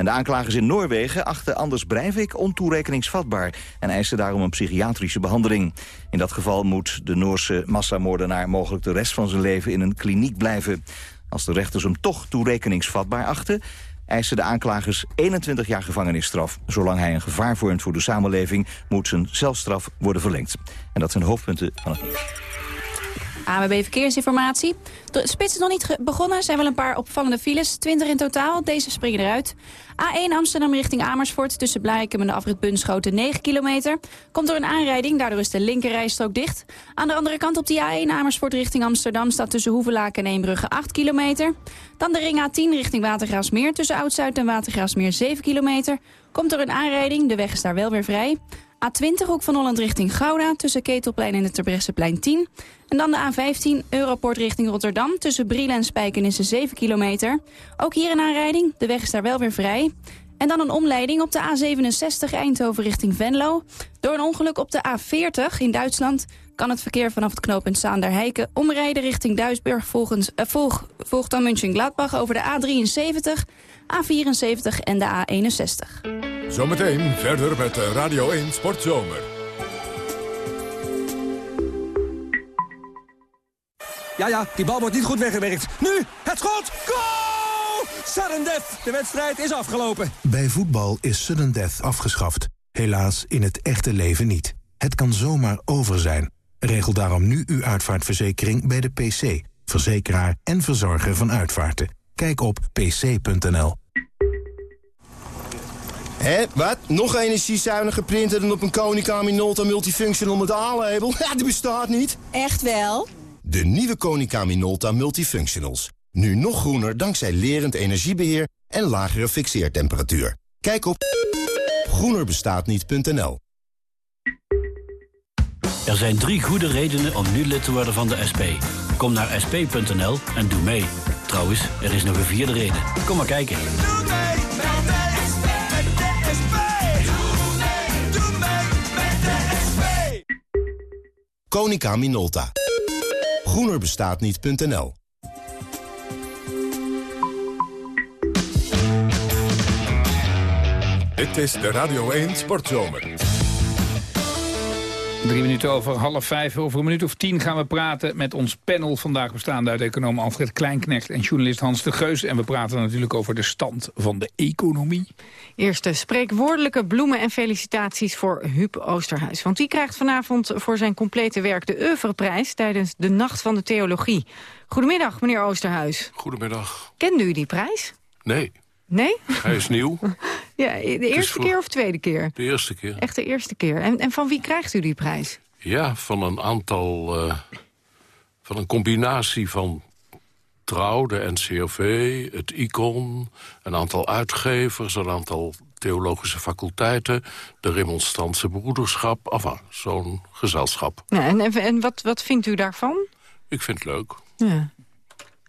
[SPEAKER 4] En de aanklagers in Noorwegen achten Anders Breivik ontoerekeningsvatbaar... en eisen daarom een psychiatrische behandeling. In dat geval moet de Noorse massamoordenaar mogelijk de rest van zijn leven in een kliniek blijven. Als de rechters hem toch toerekeningsvatbaar achten eisen de aanklagers 21 jaar gevangenisstraf. Zolang hij een gevaar vormt voor de samenleving... moet zijn zelfstraf worden verlengd. En dat zijn hoofdpunten van het nieuws.
[SPEAKER 7] AWB Verkeersinformatie. De spits is nog niet begonnen. Er zijn wel een paar opvallende files. 20 in totaal. Deze springen eruit. A1 Amsterdam richting Amersfoort. Tussen Blijkum en de afrit Bunschoten 9 kilometer. Komt door een aanrijding. Daardoor is de linkerrijstrook dicht. Aan de andere kant op die A1 Amersfoort richting Amsterdam... staat tussen Hoevelaken en Eembrugge 8 kilometer. Dan de ring A10 richting Watergraafsmeer. Tussen Oud-Zuid en Watergraafsmeer 7 kilometer. Komt door een aanrijding. De weg is daar wel weer vrij. A20 Hoek van Holland richting Gouda tussen Ketelplein en het Terbrechtseplein 10. En dan de A15 Europort richting Rotterdam tussen Brielen en Spijkenissen 7 kilometer. Ook hier een aanrijding, de weg is daar wel weer vrij. En dan een omleiding op de A67 Eindhoven richting Venlo. Door een ongeluk op de A40 in Duitsland kan het verkeer vanaf het knooppunt Zaanderheiken omrijden richting Duisburg. Volgens, volg, volgt dan München-Gladbach over de A73, A74 en de A61.
[SPEAKER 1] Zometeen verder met Radio 1 Sportzomer.
[SPEAKER 18] Ja, ja, die bal wordt niet goed weggewerkt. Nu, het schot! Goal! Sudden death! De wedstrijd is afgelopen.
[SPEAKER 19] Bij voetbal is sudden death afgeschaft. Helaas in het echte leven niet. Het kan zomaar over zijn. Regel daarom nu uw uitvaartverzekering bij de PC. Verzekeraar en verzorger van uitvaarten. Kijk op pc.nl.
[SPEAKER 20] Hé, wat? Nog energiezuinige printer dan op een Konica Minolta Multifunctional met A-label? Ja, die bestaat niet.
[SPEAKER 21] Echt wel?
[SPEAKER 20] De nieuwe Konica Minolta Multifunctionals. Nu nog groener dankzij lerend energiebeheer en lagere fixeertemperatuur. Kijk op groenerbestaatniet.nl
[SPEAKER 22] Er zijn drie goede redenen om nu lid te worden van de SP. Kom naar sp.nl en doe mee. Trouwens, er is nog een vierde reden. Kom maar kijken.
[SPEAKER 20] Konica Minolta. Groenerbestaatniet.nl
[SPEAKER 1] Dit is de Radio 1 Sportzomer.
[SPEAKER 2] Drie minuten over half vijf. Over een minuut of tien gaan we praten met ons panel. Vandaag bestaande uit econoom Alfred Kleinknecht en journalist Hans de Geus. En we praten natuurlijk over de stand van de economie.
[SPEAKER 3] Eerste spreekwoordelijke bloemen en felicitaties voor Huub Oosterhuis. Want die krijgt vanavond voor zijn complete werk de Oeuvreprijs... tijdens de Nacht van de Theologie. Goedemiddag, meneer Oosterhuis.
[SPEAKER 23] Goedemiddag.
[SPEAKER 3] Kende u die prijs?
[SPEAKER 23] Nee.
[SPEAKER 3] Nee?
[SPEAKER 23] Hij is nieuw.
[SPEAKER 3] ja, de eerste keer of tweede keer?
[SPEAKER 23] De eerste keer.
[SPEAKER 3] Echt de eerste keer. En, en van wie krijgt u die prijs?
[SPEAKER 23] Ja, van een aantal... Uh, van een combinatie van Trouw, de NCOV, het ICON... een aantal uitgevers, een aantal theologische faculteiten... de Remonstrantse Broederschap, enfin, zo'n gezelschap.
[SPEAKER 3] Ja, en en, en wat, wat vindt u daarvan?
[SPEAKER 23] Ik vind het leuk.
[SPEAKER 3] Ja.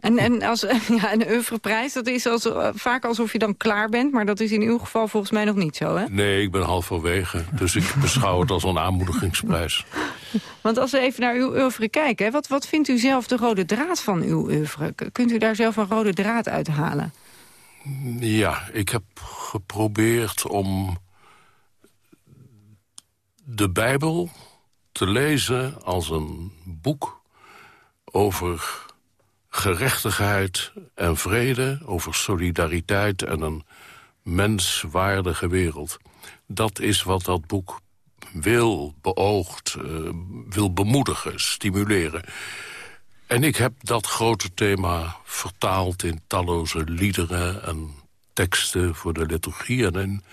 [SPEAKER 3] En, en als, ja, een oeuvreprijs, dat is als, vaak alsof je dan klaar bent... maar dat is in uw geval volgens mij nog niet zo, hè?
[SPEAKER 23] Nee, ik ben halverwege. Dus ik beschouw het als een aanmoedigingsprijs.
[SPEAKER 3] Want als we even naar uw oeuvre kijken... Wat, wat vindt u zelf de rode draad van uw oeuvre? Kunt u daar zelf een rode draad uit halen?
[SPEAKER 23] Ja, ik heb geprobeerd om de Bijbel te lezen als een boek over gerechtigheid en vrede, over solidariteit en een menswaardige wereld. Dat is wat dat boek wil, beoogt, uh, wil bemoedigen, stimuleren. En ik heb dat grote thema vertaald in talloze liederen en teksten voor de liturgie... en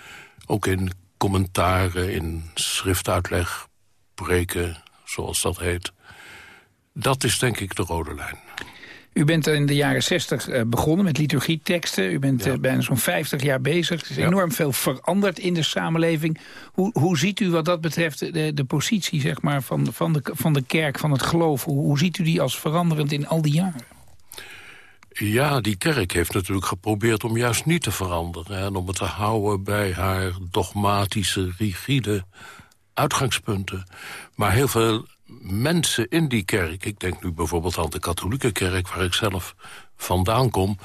[SPEAKER 23] ook in commentaren, in schriftuitleg, preken, zoals dat heet. Dat is denk ik de rode lijn.
[SPEAKER 2] U bent in de jaren 60 begonnen met liturgieteksten. U bent ja. bijna zo'n 50 jaar bezig. Er is enorm veel veranderd in de samenleving. Hoe, hoe ziet u wat dat betreft de, de positie zeg maar, van, van, de, van de kerk, van het geloof? Hoe, hoe ziet u die als veranderend in al die jaren?
[SPEAKER 23] Ja, die kerk heeft natuurlijk geprobeerd om juist niet te veranderen. En om het te houden bij haar dogmatische, rigide uitgangspunten. Maar heel veel mensen in die kerk... ik denk nu bijvoorbeeld aan de katholieke kerk... waar ik zelf vandaan kom...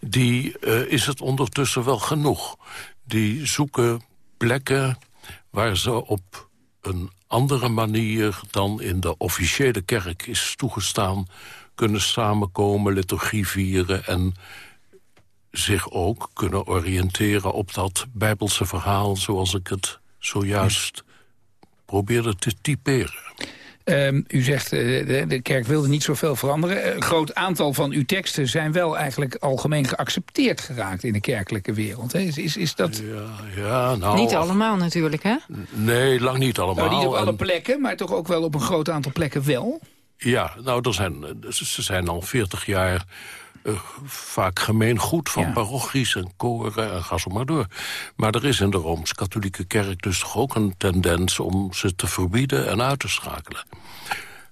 [SPEAKER 23] die uh, is het ondertussen wel genoeg. Die zoeken plekken waar ze op een andere manier... dan in de officiële kerk is toegestaan... kunnen samenkomen, liturgie vieren... en zich ook kunnen oriënteren op dat bijbelse verhaal... zoals ik het zojuist probeerde te typeren.
[SPEAKER 2] Um, u zegt, uh, de, de, kerk wilde niet zoveel veranderen. Een groot aantal van uw teksten zijn wel eigenlijk algemeen geaccepteerd geraakt in de kerkelijke wereld. Hè? Is, is, is dat...
[SPEAKER 23] Ja, ja, nou...
[SPEAKER 3] Niet allemaal natuurlijk, hè?
[SPEAKER 23] Nee, lang niet allemaal.
[SPEAKER 2] Nou, niet op alle plekken, maar toch ook wel op een groot aantal plekken wel?
[SPEAKER 23] Ja, nou, er zijn, ze zijn al 40 jaar uh, vaak gemeengoed van ja. parochies en koren en ga zo maar door. Maar er is in de Rooms-Katholieke Kerk dus toch ook een tendens om ze te verbieden en uit te schakelen.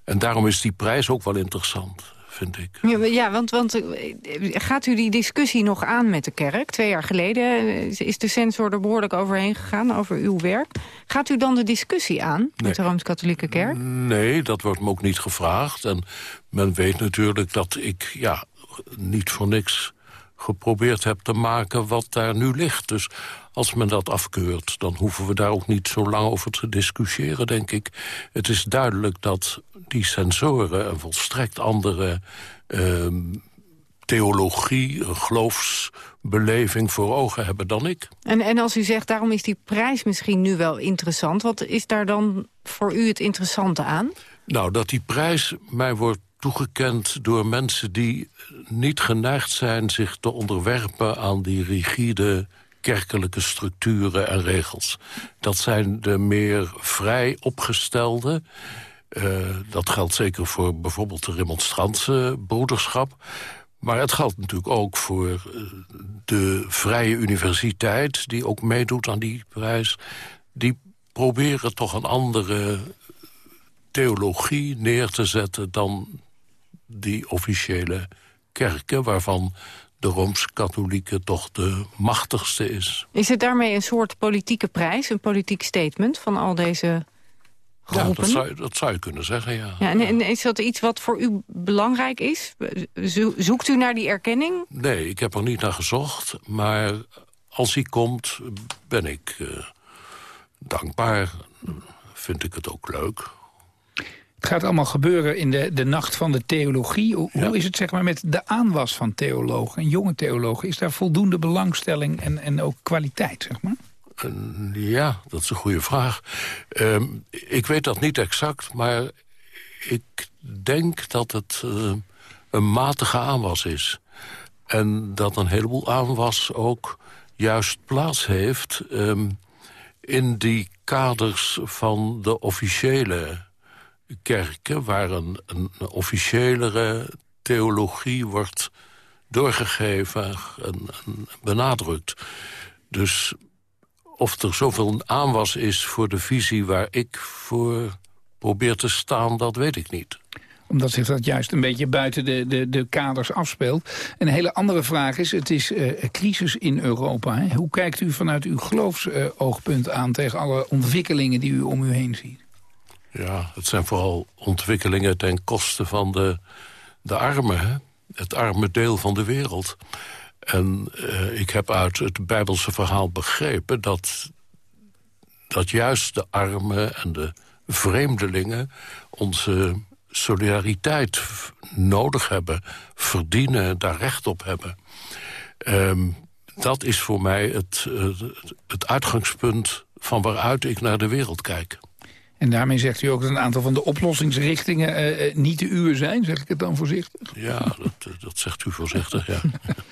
[SPEAKER 23] En daarom is die prijs ook wel interessant vind ik.
[SPEAKER 3] Ja, ja want, want eh, gaat u die discussie nog aan met de kerk? Twee jaar geleden eh, is de censor er behoorlijk overheen gegaan, over uw werk. Gaat u dan de discussie aan met de Rooms-Katholieke Kerk?
[SPEAKER 23] Nee, dat wordt me ook niet gevraagd. En men weet natuurlijk dat ik ja, niet voor niks geprobeerd heb te maken wat daar nu ligt. Dus als men dat afkeurt, dan hoeven we daar ook niet zo lang over te discussiëren, denk ik. Het is duidelijk dat die sensoren een volstrekt andere uh, theologie, een geloofsbeleving voor ogen hebben dan ik.
[SPEAKER 3] En, en als u zegt, daarom is die prijs misschien nu wel interessant... wat is daar dan voor u het interessante aan?
[SPEAKER 23] Nou, dat die prijs mij wordt toegekend door mensen die niet geneigd zijn zich te onderwerpen aan die rigide kerkelijke structuren en regels. Dat zijn de meer vrij opgestelde. Uh, dat geldt zeker voor bijvoorbeeld de remonstrantse broederschap. Maar het geldt natuurlijk ook voor uh, de Vrije Universiteit... die ook meedoet aan die prijs. Die proberen toch een andere theologie neer te zetten... dan die officiële kerken... waarvan de Rooms-Katholieke toch de machtigste is.
[SPEAKER 3] Is het daarmee een soort politieke prijs, een politiek statement van al deze groepen?
[SPEAKER 23] Ja, dat zou, dat zou je kunnen zeggen, ja.
[SPEAKER 3] ja en, en, is dat iets wat voor u belangrijk is? Zoekt u naar die erkenning?
[SPEAKER 23] Nee, ik heb er niet naar gezocht. Maar als hij komt, ben ik uh, dankbaar. Vind ik het ook leuk.
[SPEAKER 2] Het gaat allemaal gebeuren in de, de nacht van de theologie. Hoe, hoe is het zeg maar, met de aanwas van theologen en jonge theologen? Is daar voldoende belangstelling en, en ook kwaliteit, zeg maar?
[SPEAKER 23] ja, dat is een goede vraag. Uh, ik weet dat niet exact, maar ik denk dat het uh, een matige aanwas is. En dat een heleboel aanwas ook juist plaats heeft... Um, in die kaders van de officiële kerken... waar een, een officiëlere theologie wordt doorgegeven en, en, benadrukt. Dus of er zoveel aanwas is voor de visie waar ik voor probeer te staan, dat weet ik niet
[SPEAKER 2] omdat zich dat juist een beetje buiten de, de, de kaders afspeelt. Een hele andere vraag is, het is uh, crisis in Europa. Hoe kijkt u vanuit uw geloofsoogpunt aan tegen alle ontwikkelingen die u om u heen ziet?
[SPEAKER 23] Ja, het zijn vooral ontwikkelingen ten koste van de, de armen. Het arme deel van de wereld. En uh, ik heb uit het Bijbelse verhaal begrepen... dat, dat juist de armen en de vreemdelingen... onze solidariteit nodig hebben, verdienen, daar recht op hebben. Um, dat is voor mij het, het uitgangspunt van waaruit ik naar de wereld kijk.
[SPEAKER 2] En daarmee zegt u ook dat een aantal van de oplossingsrichtingen uh, niet de uwe zijn, zeg ik het dan voorzichtig?
[SPEAKER 23] Ja, dat, eh, dat zegt u voorzichtig, ja.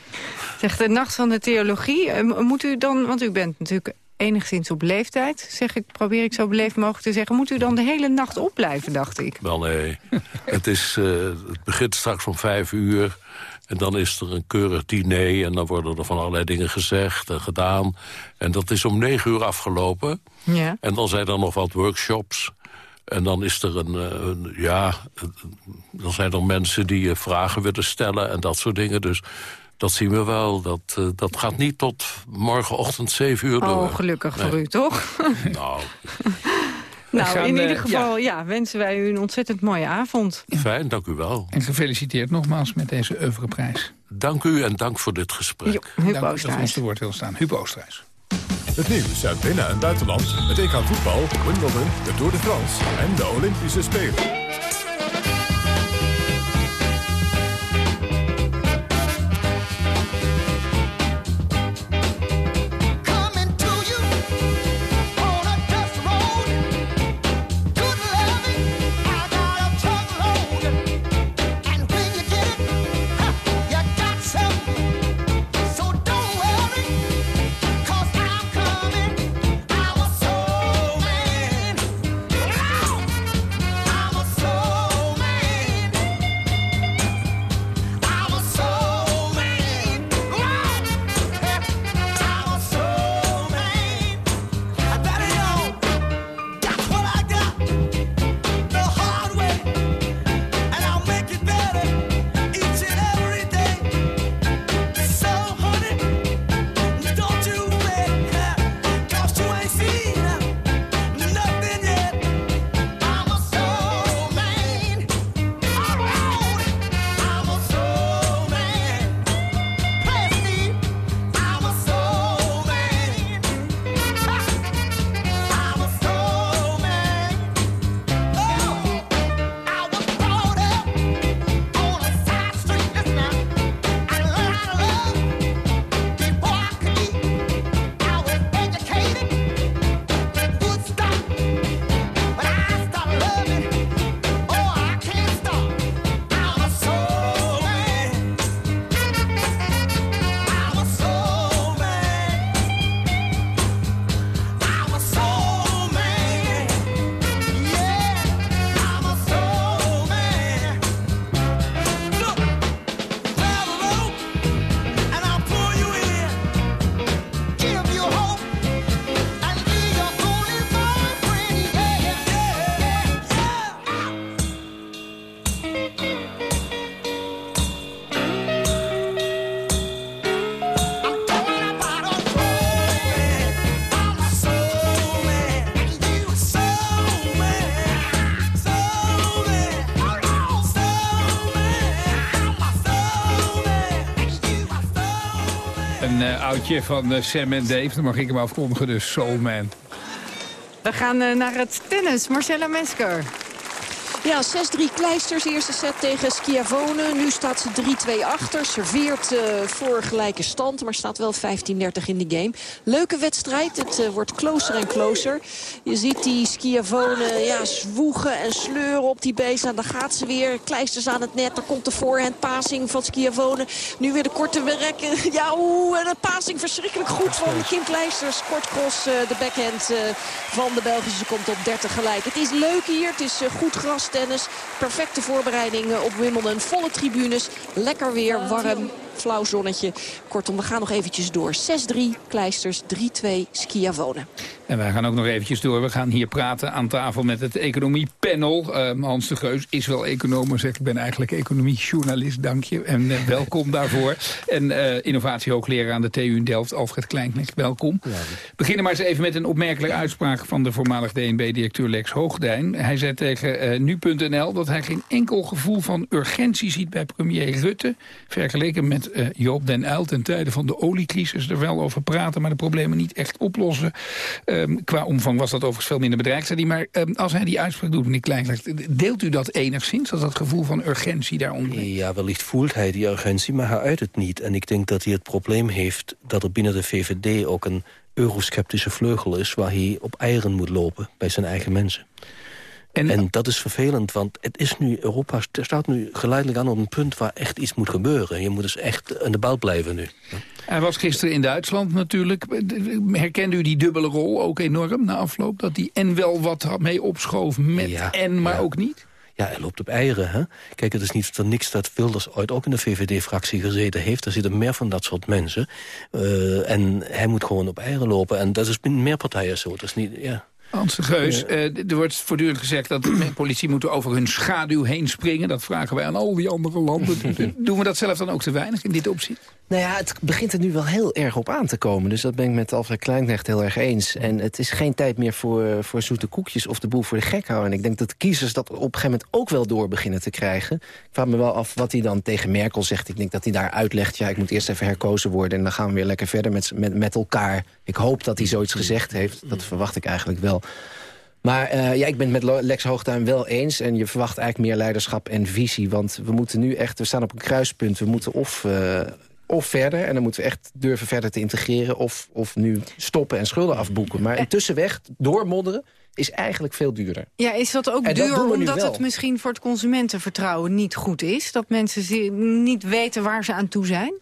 [SPEAKER 3] zegt de Nacht van de Theologie, moet u dan, want u bent natuurlijk enigszins op leeftijd, zeg ik, probeer ik zo beleefd mogelijk te zeggen, moet u dan de hele nacht opblijven, dacht ik?
[SPEAKER 23] Wel nee, het, is, uh, het begint straks om vijf uur en dan is er een keurig diner en dan worden er van allerlei dingen gezegd en gedaan. En dat is om negen uur afgelopen. Ja. En dan zijn er nog wat workshops. En dan is er een, eh, een ja, dan zijn er mensen die je vragen willen stellen en dat soort dingen. Dus dat zien we wel. Dat, uh, dat gaat niet tot morgenochtend zeven uur door.
[SPEAKER 3] Oh, gelukkig nee. voor u, toch?
[SPEAKER 23] nou...
[SPEAKER 3] Nou, gaan, in ieder geval ja. ja. wensen wij u een ontzettend mooie avond.
[SPEAKER 23] Fijn, dank u wel.
[SPEAKER 2] En gefeliciteerd nogmaals met deze oeuvreprijs.
[SPEAKER 23] Dank u en dank voor dit gesprek.
[SPEAKER 3] Jo,
[SPEAKER 2] dat ons te woord wil staan. Huub Oosterhuis.
[SPEAKER 1] Het nieuws uit binnen- en buitenland. Het EK voetbal, Wimbledon, de Tour de France en de Olympische Spelen.
[SPEAKER 2] Van uh, Sam en Dave. Dan mag ik hem afkondigen, dus Soul Man.
[SPEAKER 3] We gaan uh, naar het tennis. Marcella Mesker.
[SPEAKER 12] Ja, 6-3 Kleisters, eerste set tegen Schiavone. Nu staat ze 3-2 achter. Serveert uh, voor gelijke stand, maar staat wel 15-30 in de game. Leuke wedstrijd, het uh, wordt closer en closer. Je ziet die Schiavone ja, zwoegen en sleuren op die base. En dan gaat ze weer, Kleisters aan het net. Dan komt de voorhand passing van Schiavone. Nu weer de korte werken. Ja, oeh, en de passing verschrikkelijk goed van Kim Kleisters. Kort cross, uh, de backhand van de Belgische komt op 30 gelijk. Het is leuk hier, het is goed gras tennis. Perfecte voorbereiding op Wimbledon. Volle tribunes. Lekker weer, warm flauw zonnetje. Kortom, we gaan nog eventjes door. 6-3 Kleisters, 3-2 Schiavone.
[SPEAKER 2] En wij gaan ook nog eventjes door. We gaan hier praten aan tafel met het economiepanel. Uh, Hans de Geus is wel econoom, maar zegt ik ben eigenlijk economiejournalist, dank je. En uh, welkom daarvoor. En uh, innovatiehoogleraar aan de TU in Delft, Alfred Kleinknecht, welkom. Ja. Beginnen maar eens even met een opmerkelijke uitspraak van de voormalig DNB-directeur Lex Hoogdijn. Hij zei tegen nu.nl dat hij geen enkel gevoel van urgentie ziet bij premier Rutte, vergeleken met Joop den Uyl ten tijde van de oliecrisis er wel over praten... maar de problemen niet echt oplossen. Um, qua omvang was dat overigens veel minder. Zei maar um, als hij die uitspraak doet, meneer Kleinrecht... deelt u dat enigszins, dat dat gevoel van urgentie daaronder
[SPEAKER 24] Ja, wellicht voelt hij die urgentie, maar hij uit het niet. En ik denk dat hij het probleem heeft dat er binnen de VVD ook een eurosceptische vleugel is... waar hij op eieren moet lopen bij zijn eigen mensen. En, en, dat is vervelend, want het is nu, Europa staat nu geleidelijk aan op een punt waar echt iets moet gebeuren. Je moet dus echt aan de bal blijven nu.
[SPEAKER 2] Hij was gisteren in Duitsland natuurlijk. Herkende u die dubbele rol ook enorm na afloop? Dat hij en wel wat mee opschoof met ja, en, maar ja. ook niet?
[SPEAKER 24] Ja, hij loopt op eieren. Hè? Kijk, het is niet voor niks dat Wilders ooit ook in de VVD-fractie gezeten heeft. Er zitten meer van dat soort mensen. Uh, en hij moet gewoon op eieren lopen. En dat is binnen meer partijen zo. Dat is niet, ja.
[SPEAKER 2] Hans de Geus, uh, er wordt voortdurend gezegd dat de politie moet over hun schaduw heen springen. Dat vragen wij aan al die andere landen. Doen we dat zelf dan ook te weinig in dit opzicht?
[SPEAKER 25] Nou ja, het begint er nu wel heel erg op aan te komen. Dus dat ben ik met Alfred Kleinknecht heel erg eens. En het is geen tijd meer voor, voor zoete koekjes of de boel voor de gek houden. En ik denk dat de kiezers dat op een gegeven moment ook wel door beginnen te krijgen. Ik vraag me wel af wat hij dan tegen Merkel zegt. Ik denk dat hij daar uitlegt, ja, ik moet eerst even herkozen worden... en dan gaan we weer lekker verder met, met, met elkaar. Ik hoop dat hij zoiets gezegd heeft. Dat verwacht ik eigenlijk wel. Maar uh, ja, ik ben het met Lex Hoogtuin wel eens. En je verwacht eigenlijk meer leiderschap en visie. Want we moeten nu echt, we staan op een kruispunt. We moeten of, uh, of verder, en dan moeten we echt durven verder te integreren... of, of nu stoppen en schulden afboeken. Maar een tussenweg, doormodderen, is eigenlijk veel duurder.
[SPEAKER 3] Ja, is dat ook
[SPEAKER 25] En
[SPEAKER 3] duur omdat het misschien voor het consumentenvertrouwen niet goed is? Dat mensen niet weten waar ze aan toe zijn?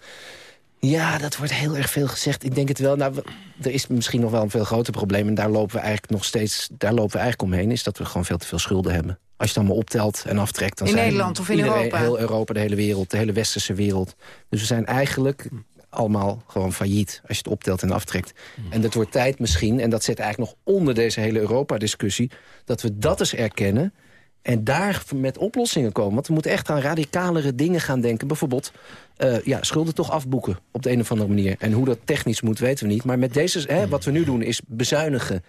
[SPEAKER 25] Ja, dat wordt heel erg veel gezegd. Ik denk het wel. Nou, er is misschien nog wel een veel groter probleem... en daar lopen we eigenlijk nog steeds daar lopen we eigenlijk omheen... is dat we gewoon veel te veel schulden hebben. Als je het allemaal optelt en aftrekt... Dan
[SPEAKER 3] In
[SPEAKER 25] zijn
[SPEAKER 3] Nederland of in
[SPEAKER 25] iedereen-
[SPEAKER 3] Europa?
[SPEAKER 25] Heel Europa, de hele wereld, de hele westerse wereld. Dus we zijn eigenlijk allemaal gewoon failliet... als je het optelt en aftrekt. En dat wordt tijd misschien, en dat zit eigenlijk nog onder deze hele Europa-discussie... dat we dat eens erkennen en daar met oplossingen komen. Want we moeten echt aan radicalere dingen gaan denken. Bijvoorbeeld eh, ja, schulden toch afboeken op de een of andere manier. En hoe dat technisch moet, weten we niet. Maar met deze, hè, wat we nu doen is bezuinigen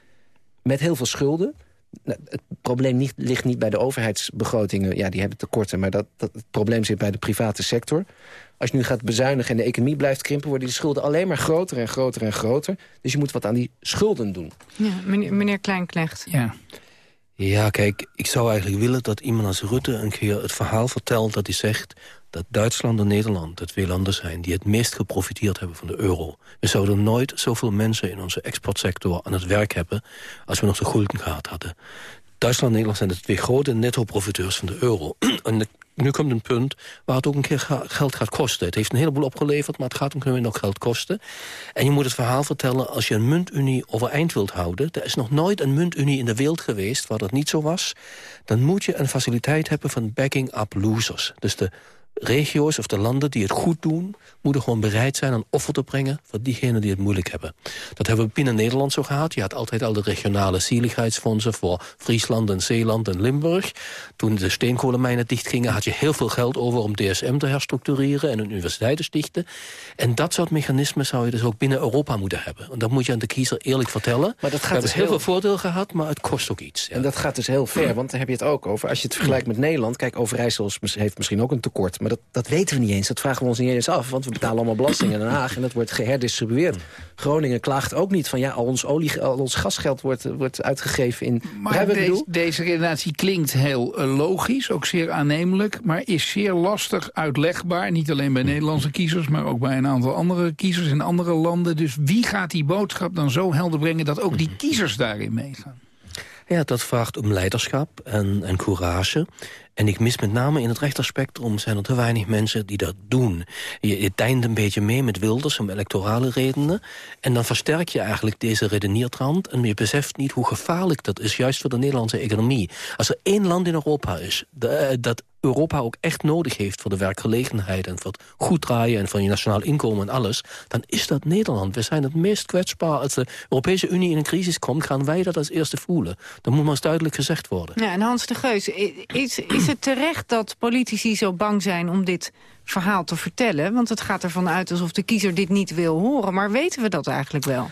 [SPEAKER 25] met heel veel schulden. Nou, het probleem niet, ligt niet bij de overheidsbegrotingen. Ja, die hebben tekorten. Maar dat, dat, het probleem zit bij de private sector. Als je nu gaat bezuinigen en de economie blijft krimpen... worden die schulden alleen maar groter en groter en groter. Dus je moet wat aan die schulden doen.
[SPEAKER 3] Ja, meneer, meneer Kleinknecht.
[SPEAKER 2] Ja.
[SPEAKER 24] Ja, kijk, ik zou eigenlijk willen dat iemand als Rutte een keer het verhaal vertelt... dat hij zegt dat Duitsland en Nederland de twee landen zijn... die het meest geprofiteerd hebben van de euro. We zouden nooit zoveel mensen in onze exportsector aan het werk hebben... als we nog de gulden hadden. Duitsland en Nederland zijn de twee grote netto-profiteurs van de euro. en nu komt een punt waar het ook een keer geld gaat kosten. Het heeft een heleboel opgeleverd, maar het gaat ook nog geld kosten. En je moet het verhaal vertellen, als je een muntunie overeind wilt houden... er is nog nooit een muntunie in de wereld geweest waar dat niet zo was... dan moet je een faciliteit hebben van backing up losers. Dus de regio's of de landen die het goed doen... moeten gewoon bereid zijn een offer te brengen... voor diegenen die het moeilijk hebben. Dat hebben we binnen Nederland zo gehad. Je had altijd al de regionale zieligheidsfondsen... voor Friesland en Zeeland en Limburg. Toen de steenkolenmijnen dichtgingen... had je heel veel geld over om DSM te herstructureren... en een universiteit te stichten. En dat soort mechanismen zou je dus ook binnen Europa moeten hebben. En dat moet je aan de kiezer eerlijk vertellen.
[SPEAKER 25] Maar dat gaat
[SPEAKER 24] we
[SPEAKER 25] dus
[SPEAKER 24] heel
[SPEAKER 25] heel-
[SPEAKER 24] veel voordeel gehad, maar het kost ook iets. Ja.
[SPEAKER 25] En dat gaat dus heel ver, want daar heb je het ook over. Als je het vergelijkt met Nederland... kijk, Overijssel heeft misschien ook een tekort... Maar dat, dat weten we niet eens. Dat vragen we ons niet eens af. Want we betalen allemaal belasting in Den Haag. En dat wordt geherdistribueerd. Groningen klaagt ook niet van... ja, al ons, olie, al ons gasgeld wordt, wordt uitgegeven in...
[SPEAKER 2] Maar deze, deze redenatie klinkt heel eh, logisch, ook zeer aannemelijk... maar is zeer lastig uitlegbaar. Niet alleen bij Nederlandse kiezers... maar ook bij een aantal andere kiezers in andere landen. Dus wie gaat die boodschap dan zo helder brengen... dat ook die kiezers daarin meegaan?
[SPEAKER 24] Ja, dat vraagt om leiderschap en, en courage. En ik mis met name in het rechterspectrum zijn er te weinig mensen die dat doen. Je, je een beetje mee met Wilders om electorale redenen. En dan versterk je eigenlijk deze redeniertrand. En je beseft niet hoe gevaarlijk dat is, juist voor de Nederlandse economie. Als er één land in Europa is de, dat Europa ook echt nodig heeft voor de werkgelegenheid... en voor het goed draaien en voor je nationaal inkomen en alles... dan is dat Nederland. We zijn het meest kwetsbaar. Als de Europese Unie in een crisis komt, gaan wij dat als eerste voelen. Dat moet maar eens duidelijk gezegd worden.
[SPEAKER 3] Ja, en Hans de Geus, is, is het terecht dat politici zo bang zijn om dit verhaal te vertellen? Want het gaat ervan uit alsof de kiezer dit niet wil horen. Maar weten we dat eigenlijk wel?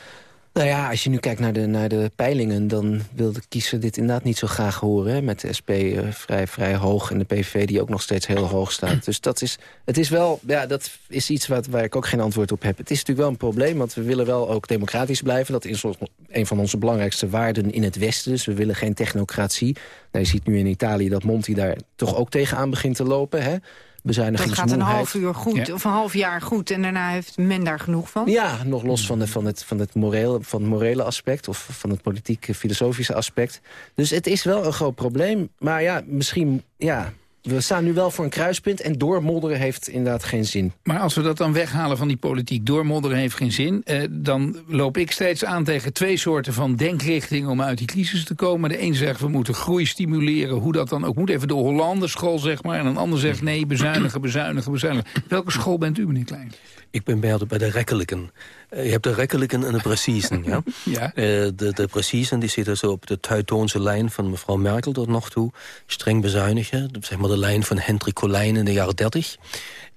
[SPEAKER 25] Nou ja, als je nu kijkt naar de, naar de peilingen... dan wil de kiezer dit inderdaad niet zo graag horen. Hè? Met de SP eh, vrij, vrij hoog en de PVV die ook nog steeds heel hoog staat. Dus dat is, het is wel, ja, dat is iets wat, waar ik ook geen antwoord op heb. Het is natuurlijk wel een probleem, want we willen wel ook democratisch blijven. Dat is een van onze belangrijkste waarden in het Westen. Dus we willen geen technocratie. Nou, je ziet nu in Italië dat Monti daar toch ook tegenaan begint te lopen, hè?
[SPEAKER 3] Dat gaat een half uur goed, of een half jaar goed... en daarna heeft men daar genoeg van?
[SPEAKER 25] Ja, nog los van, de, van, het, van, het, morele, van het morele aspect... of van het politiek-filosofische aspect. Dus het is wel een groot probleem. Maar ja, misschien... Ja, we staan nu wel voor een kruispunt en doormodderen heeft inderdaad geen zin.
[SPEAKER 2] Maar als we dat dan weghalen van die politiek, doormodderen heeft geen zin... Eh, dan loop ik steeds aan tegen twee soorten van denkrichtingen om uit die crisis te komen. De een zegt we moeten groei stimuleren, hoe dat dan ook moet. Even de Hollande school zeg maar. En een ander zegt nee, bezuinigen, bezuinigen, bezuinigen. Welke school bent u, meneer Klein?
[SPEAKER 24] Ik ben bij de, bij de rekkelijken. Eh, je hebt de rekkelijken en de preciezen. ja?
[SPEAKER 2] ja. Uh,
[SPEAKER 24] de, de die zitten zo op de Teutoonse lijn van mevrouw Merkel tot nog toe. Streng bezuinigen. Zeg maar de lijn van Hendrik Colijn in de jaren 30.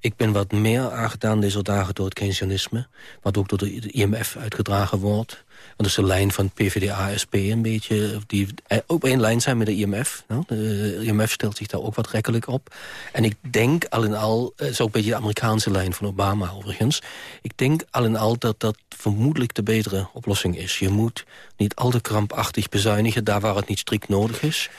[SPEAKER 24] Ik ben wat meer aangedaan deze dagen door het Keynesianisme. Wat ook door de IMF uitgedragen wordt. Dat is de lijn van PvdA-SP een beetje... die op één lijn zijn met de IMF. Nou, de IMF stelt zich daar ook wat rekkelijk op. En ik denk al in al... Het is ook een beetje de Amerikaanse lijn van Obama overigens. Ik denk al in al dat dat vermoedelijk de betere oplossing is. Je moet niet al te krampachtig bezuinigen... daar waar het niet strikt nodig is.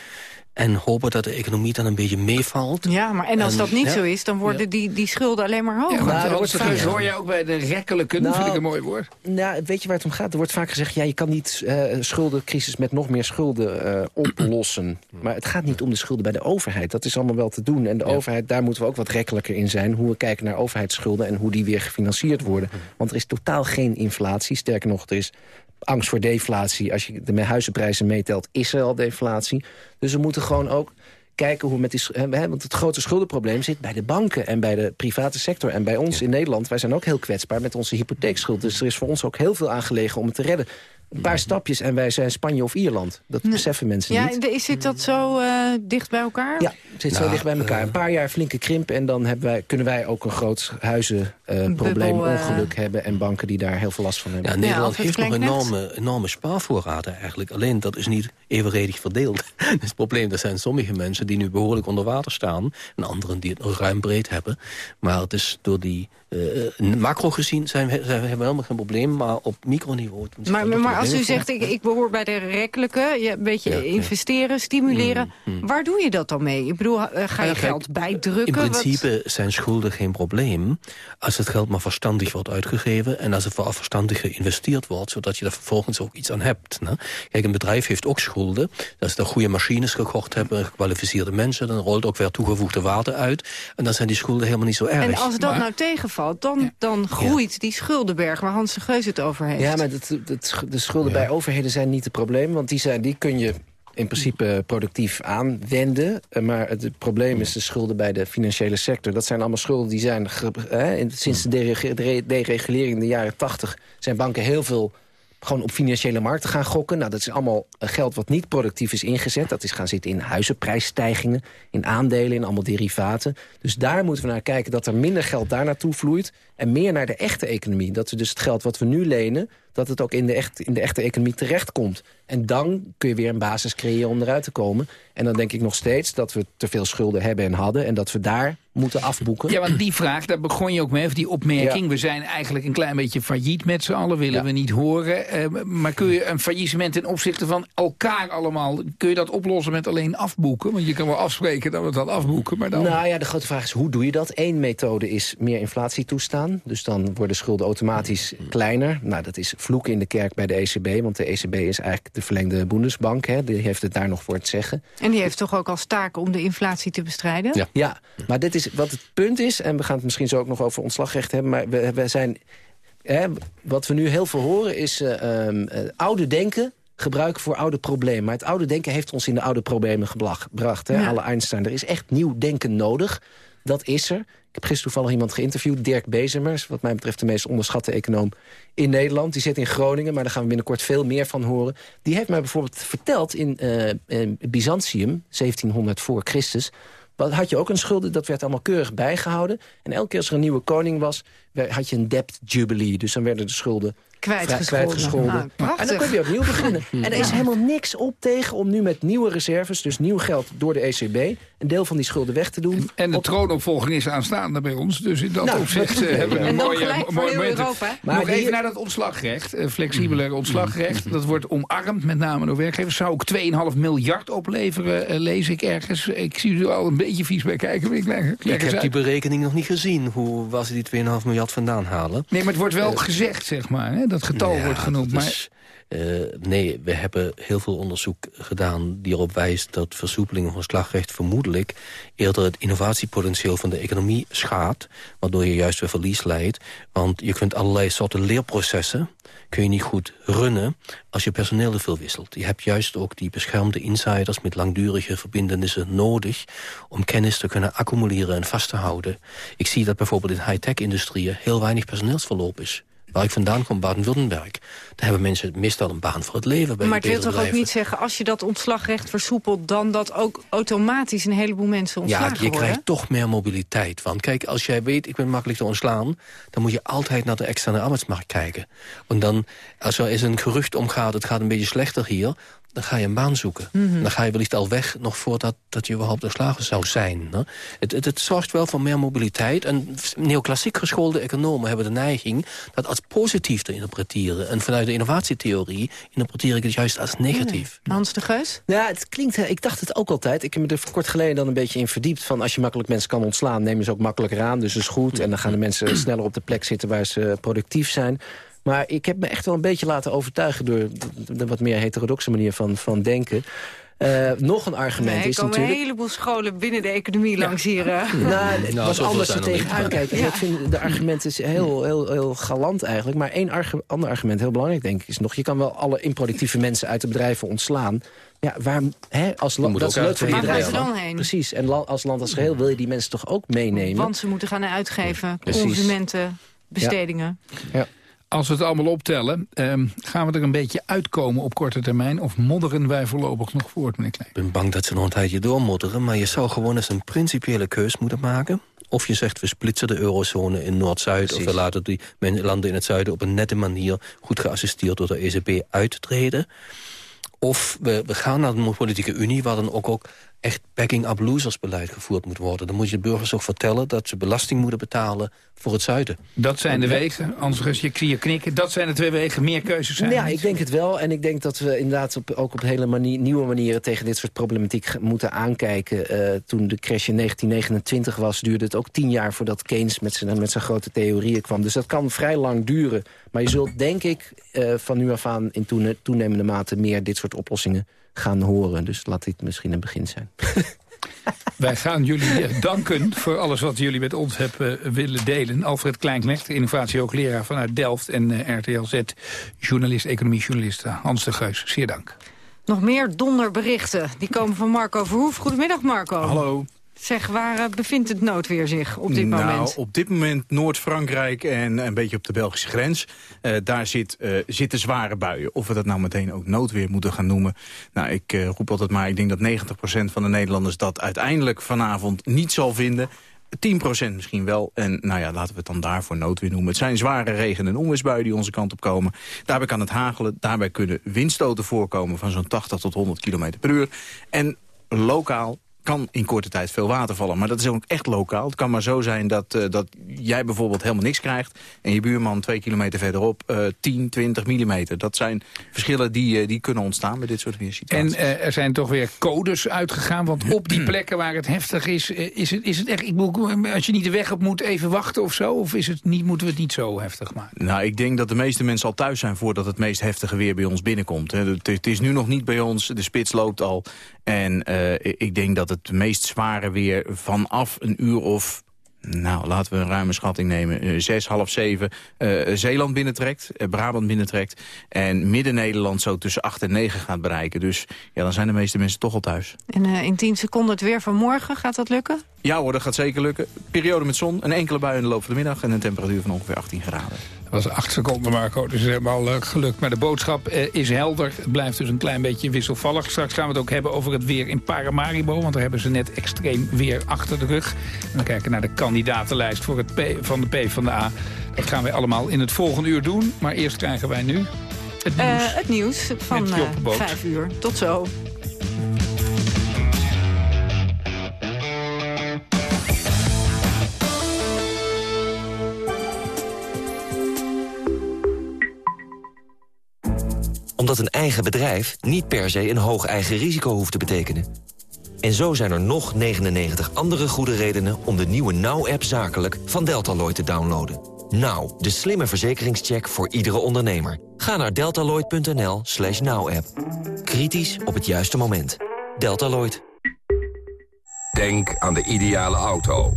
[SPEAKER 24] En hopen dat de economie dan een beetje meevalt.
[SPEAKER 3] Ja, maar en als dat niet zo is, dan worden die, die schulden alleen maar hoger.
[SPEAKER 2] Ja, nou, dat hoor je ook bij de rekkelijke, nou, vind ik een mooi woord.
[SPEAKER 25] Nou, weet je waar het om gaat? Er wordt vaak gezegd, ja, je kan niet uh, schuldencrisis met nog meer schulden uh, oplossen. Maar het gaat niet om de schulden bij de overheid. Dat is allemaal wel te doen. En de overheid, daar moeten we ook wat rekkelijker in zijn. Hoe we kijken naar overheidsschulden en hoe die weer gefinancierd worden. Want er is totaal geen inflatie. Sterker nog, er is angst voor deflatie. Als je de huizenprijzen meetelt, is er al deflatie. Dus we moeten gewoon ook kijken hoe met die... Hè, want het grote schuldenprobleem zit bij de banken en bij de private sector. En bij ons in Nederland, wij zijn ook heel kwetsbaar met onze hypotheekschuld. Dus er is voor ons ook heel veel aangelegen om het te redden. Een paar stapjes en wij zijn Spanje of Ierland. Dat beseffen mensen
[SPEAKER 3] ja,
[SPEAKER 25] niet.
[SPEAKER 3] Ja, zit dat zo uh, dicht bij elkaar?
[SPEAKER 25] Ja, het zit zo nou, dicht bij elkaar. Een paar jaar flinke krimp en dan hebben wij, kunnen wij ook een groot huizenprobleem, uh, ongeluk hebben... en banken die daar heel veel last van hebben.
[SPEAKER 24] Ja, Nederland heeft nog enorme, enorme spaarvoorraden eigenlijk. Alleen dat is niet evenredig verdeeld. dus het probleem, er zijn sommige mensen die nu behoorlijk onder water staan... en anderen die het nog ruim breed hebben. Maar het is door die uh, macro gezien zijn we, zijn we, helemaal geen probleem, maar op microniveau...
[SPEAKER 3] Maar, maar als u zegt, ik, ik behoor bij de rekkelijke, je, een beetje investeren, stimuleren... Mm, mm. waar doe je dat dan mee? Ik bedoel, uh, ga je geld bijdrukken?
[SPEAKER 24] In principe zijn schulden geen probleem... als het geld maar verstandig wordt uitgegeven... en als het vooral verstandig geïnvesteerd wordt... zodat je er vervolgens ook iets aan hebt. Ne? Kijk, een bedrijf heeft ook schulden. Als ze goede machines gekocht hebben, gekwalificeerde mensen... dan rolt ook weer toegevoegde waarde uit. En dan zijn die schulden helemaal niet zo erg.
[SPEAKER 3] En als dat nou tegenvalt dan, dan groeit die schuldenberg waar Hans de Geus het over heeft.
[SPEAKER 25] Ja, maar dat, dat, de schulden bij overheden zijn niet het probleem. Want die, zijn, die kun je in principe productief aanwenden. Eh, maar het probleem is de schulden bij de financiële sector. Dat zijn allemaal schulden die zijn... Hè, sinds de deregulering in de jaren 80 zijn banken heel veel gewoon op financiële markten gaan gokken. Nou, dat is allemaal eh, geld wat niet productief is ingezet. Dat is gaan zitten in huizenprijsstijgingen, in aandelen, in allemaal derivaten. Dus daar moeten we naar kijken dat er minder geld daar naartoe vloeit... en meer naar de echte economie. Dat we dus het geld wat we nu lenen, dat het ook in de, echt, in de echte economie terechtkomt. En dan kun je weer een basis creëren om eruit te komen. En dan denk ik nog steeds dat we te veel schulden hebben en hadden... en dat we daar moeten afboeken.
[SPEAKER 2] Ja, want die vraag, daar begon je ook mee, of die opmerking. We zijn eigenlijk een klein beetje failliet met z'n allen, willen we niet horen. Eh, maar kun je een faillissement ten opzichte van elkaar allemaal... kun je dat oplossen met alleen afboeken? Want je kan wel afspreken dat we het dan afboeken, maar dan...
[SPEAKER 25] Nou ja, de grote vraag is, hoe doe je dat? Eén methode is meer inflatie toestaan. Dus dan worden schulden automatisch kleiner. Nou, dat is vloeken in de kerk bij de ECB. Want de ECB is eigenlijk de verlengde Bundesbank. Hè. Die heeft het daar nog voor het zeggen.
[SPEAKER 3] En die heeft toch ook als taak om de inflatie te bestrijden?
[SPEAKER 25] Ja, ja maar dit is wat het punt is... en we gaan het misschien zo ook nog over ontslagrecht hebben... maar we, we zijn... Hè, wat we nu heel veel horen is uh, um, uh, oude denken gebruiken voor oude problemen. Maar het oude denken heeft ons in de oude problemen gebracht. Hè? Ja. Alle Einstein. Er is echt nieuw denken nodig. Dat is er. Ik heb gisteren toevallig iemand geïnterviewd, Dirk Bezemers... wat mij betreft de meest onderschatte econoom in Nederland. Die zit in Groningen, maar daar gaan we binnenkort veel meer van horen. Die heeft mij bijvoorbeeld verteld in, uh, in Byzantium, 1700 voor Christus... Had je ook een schulden, dat werd allemaal keurig bijgehouden. En elke keer als er een nieuwe koning was, had je een debt jubilee. Dus dan werden de schulden
[SPEAKER 3] kwijtgescholden.
[SPEAKER 25] kwijtgescholden.
[SPEAKER 3] Ah,
[SPEAKER 25] en dan kun je opnieuw beginnen. en er is helemaal niks op tegen om nu met nieuwe reserves... dus nieuw geld door de ECB... een deel van die schulden weg te doen.
[SPEAKER 2] En de troonopvolging is aanstaande bij ons. Dus in dat nou, opzicht uh, hebben we een mooie, mooie moment. Maar Nog even naar dat ontslagrecht. Uh, flexibeler ontslagrecht. Dat wordt omarmd, met name door werkgevers. Zou ook 2,5 miljard opleveren, uh, lees ik ergens. Ik zie u al een beetje vies bij kijken. Ik, leg,
[SPEAKER 24] ik heb uit. die berekening nog niet gezien. Hoe was die 2,5 miljard vandaan halen?
[SPEAKER 2] Nee, maar het wordt wel gezegd, zeg maar. Hè? Dat getal ja, wordt genoemd. Maar...
[SPEAKER 24] Uh, nee, we hebben heel veel onderzoek gedaan die erop wijst dat versoepeling van slagrecht vermoedelijk eerder het innovatiepotentieel van de economie schaadt, waardoor je juist weer verlies leidt. Want je kunt allerlei soorten leerprocessen kun je niet goed runnen als je personeel te veel wisselt. Je hebt juist ook die beschermde insiders met langdurige verbindenissen nodig om kennis te kunnen accumuleren en vast te houden. Ik zie dat bijvoorbeeld in high-tech-industrieën heel weinig personeelsverloop is waar ik vandaan kom, Baden-Württemberg... daar hebben mensen meestal een baan voor het leven. Bij
[SPEAKER 3] maar het wil toch ook niet zeggen, als je dat ontslagrecht versoepelt... dan dat ook automatisch een heleboel mensen ontslagen
[SPEAKER 24] Ja, je
[SPEAKER 3] worden?
[SPEAKER 24] krijgt toch meer mobiliteit. Want kijk, als jij weet, ik ben makkelijk te ontslaan... dan moet je altijd naar de externe arbeidsmarkt kijken. En dan, als er eens een gerucht omgaat, het gaat een beetje slechter hier dan ga je een baan zoeken. Mm -hmm. Dan ga je wellicht al weg nog voordat dat je überhaupt ontslagen zou zijn. Hè? Het, het, het, zorgt wel voor meer mobiliteit. En neoclassiek geschoolde economen hebben de neiging... dat als positief te interpreteren. En vanuit de innovatietheorie interpreteer ik het juist als negatief.
[SPEAKER 3] Mm. Hans de Geus?
[SPEAKER 25] Ja, het klinkt... Ik dacht het ook altijd. Ik heb me er kort geleden dan een beetje in verdiept... van als je makkelijk mensen kan ontslaan, nemen ze ook makkelijker aan. Dus dat is goed. En dan gaan de mensen sneller op de plek zitten waar ze productief zijn. Maar ik heb me echt wel een beetje laten overtuigen... door de wat meer heterodoxe manier van, van denken. Uh, nog een argument
[SPEAKER 3] nee,
[SPEAKER 25] is
[SPEAKER 3] er
[SPEAKER 25] natuurlijk...
[SPEAKER 3] Er komen een heleboel scholen binnen de economie langs hier. Uh.
[SPEAKER 25] Nou, het nou, was anders te tegenaan kijken. Ja. Ik vind de argumenten is heel, heel, heel galant eigenlijk. Maar één argu ander argument, heel belangrijk denk ik, is nog... je kan wel alle improductieve mensen uit de bedrijven ontslaan... Ja, waar, hè, als land, dat is leuk voor iedereen. Precies, en la, als land als geheel wil je die mensen toch ook meenemen.
[SPEAKER 3] Want ze moeten gaan uitgeven, consumenten, bestedingen.
[SPEAKER 25] Ja. ja.
[SPEAKER 2] Als we het allemaal optellen, um, gaan we er een beetje uitkomen op korte termijn... of modderen wij voorlopig nog voort, meneer Klein?
[SPEAKER 24] Ik ben bang dat ze nog een tijdje doormodderen... maar je zou gewoon eens een principiële keus moeten maken. Of je zegt, we splitsen de eurozone in Noord-Zuid... of we laten die landen in het zuiden op een nette manier... goed geassisteerd door de ECB uittreden. Of we, we gaan naar de politieke unie... waar dan ook, ook echt backing-up losers beleid gevoerd moet worden. Dan moet je de burgers ook vertellen dat ze belasting moeten betalen voor het zuiden.
[SPEAKER 2] Dat zijn de wegen, anders je je knikken. Dat zijn de twee wegen, meer keuzes zijn
[SPEAKER 25] Ja, ik denk het wel. En ik denk dat we inderdaad op, ook op hele manier, nieuwe manieren... tegen dit soort problematiek moeten aankijken. Uh, toen de crash in 1929 was, duurde het ook tien jaar... voordat Keynes met zijn, met zijn grote theorieën kwam. Dus dat kan vrij lang duren. Maar je zult, denk ik, uh, van nu af aan in toenemende mate... meer dit soort oplossingen gaan horen. Dus laat dit misschien een begin zijn.
[SPEAKER 2] Wij gaan jullie danken voor alles wat jullie met ons hebben willen delen. Alfred Kleinknecht, innovatiehoogleraar vanuit Delft... en uh, RTL Z, journalist, economiejournalist Hans de Geus. Zeer dank.
[SPEAKER 3] Nog meer donderberichten. Die komen van Marco Verhoef. Goedemiddag, Marco.
[SPEAKER 26] Hallo.
[SPEAKER 3] Zeg, waar uh, bevindt het noodweer zich op dit
[SPEAKER 26] nou,
[SPEAKER 3] moment?
[SPEAKER 26] op dit moment Noord-Frankrijk en een beetje op de Belgische grens. Uh, daar zit, uh, zitten zware buien. Of we dat nou meteen ook noodweer moeten gaan noemen. Nou, ik roep altijd maar, ik denk dat 90% van de Nederlanders dat uiteindelijk vanavond niet zal vinden. 10% misschien wel. En nou ja, laten we het dan daarvoor noodweer noemen. Het zijn zware regen- en onweersbuien die onze kant op komen. Daarbij kan het hagelen. Daarbij kunnen windstoten voorkomen van zo'n 80 tot 100 km per uur. En lokaal kan in korte tijd veel water vallen. Maar dat is ook echt lokaal. Het kan maar zo zijn dat, uh, dat jij bijvoorbeeld helemaal niks krijgt... en je buurman twee kilometer verderop uh, 10, 20 millimeter. Dat zijn verschillen die, uh, die kunnen ontstaan bij dit soort weersituaties.
[SPEAKER 2] En er zijn toch weer codes uitgegaan, want op die plekken waar het heftig is... is, het, is het echt, ik bedoel, als je niet de weg op moet, even wachten of zo? Of is het niet, moeten we het niet zo heftig maken?
[SPEAKER 26] Nou, ik denk dat de meeste mensen al thuis zijn... voordat het meest heftige weer bij ons binnenkomt. Het, het is nu nog niet bij ons, de spits loopt al... En ik denk dat het meest zware weer vanaf een uur of nou, laten we een ruime schatting nemen. Uh, zes, half zeven uh, Zeeland binnentrekt, uh, Brabant binnentrekt. En Midden-Nederland zo tussen acht en negen gaat bereiken. Dus ja, dan zijn de meeste mensen toch al thuis.
[SPEAKER 3] En in tien seconden het weer van morgen, gaat dat lukken?
[SPEAKER 26] Ja hoor, dat gaat zeker lukken. Periode met zon, een enkele bui in de loop van de middag... en een temperatuur van ongeveer 18 graden.
[SPEAKER 2] Dat was acht seconden, Marco. Dus helemaal uh, gelukt. Maar de boodschap uh, is helder. Het blijft dus een klein beetje wisselvallig. Straks gaan we het ook hebben over het weer in Paramaribo. Want daar hebben ze net extreem weer achter de rug. En we kijken naar de kandidatenlijst voor het P, van de P van de A. Dat gaan wij allemaal in het volgende uur doen. Maar eerst krijgen wij nu het nieuws.
[SPEAKER 3] Uh, het nieuws van vijf uur. Tot zo.
[SPEAKER 27] Omdat een eigen bedrijf niet per se een hoog eigen risico hoeft te betekenen. En zo zijn er nog 99 andere goede redenen om de nieuwe Now-app zakelijk van Deltaloid te downloaden. Now, de slimme verzekeringscheck voor iedere ondernemer. Ga naar deltaloid.nl slash now-app. Kritisch op het juiste moment. Deltaloid.
[SPEAKER 4] Denk aan de ideale auto.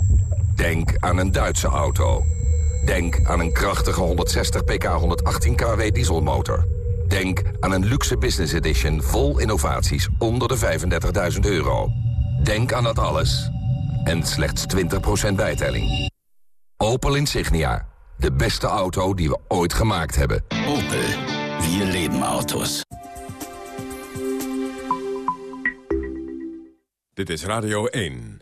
[SPEAKER 4] Denk aan een Duitse auto. Denk aan een krachtige 160 pk 118 kW dieselmotor. Denk aan een luxe business edition vol innovaties onder de 35.000 euro. Denk aan dat alles. En slechts 20% bijtelling. Opel Insignia. De beste auto die we ooit gemaakt hebben.
[SPEAKER 28] Opel. Wir leben Autos.
[SPEAKER 1] Dit is Radio 1.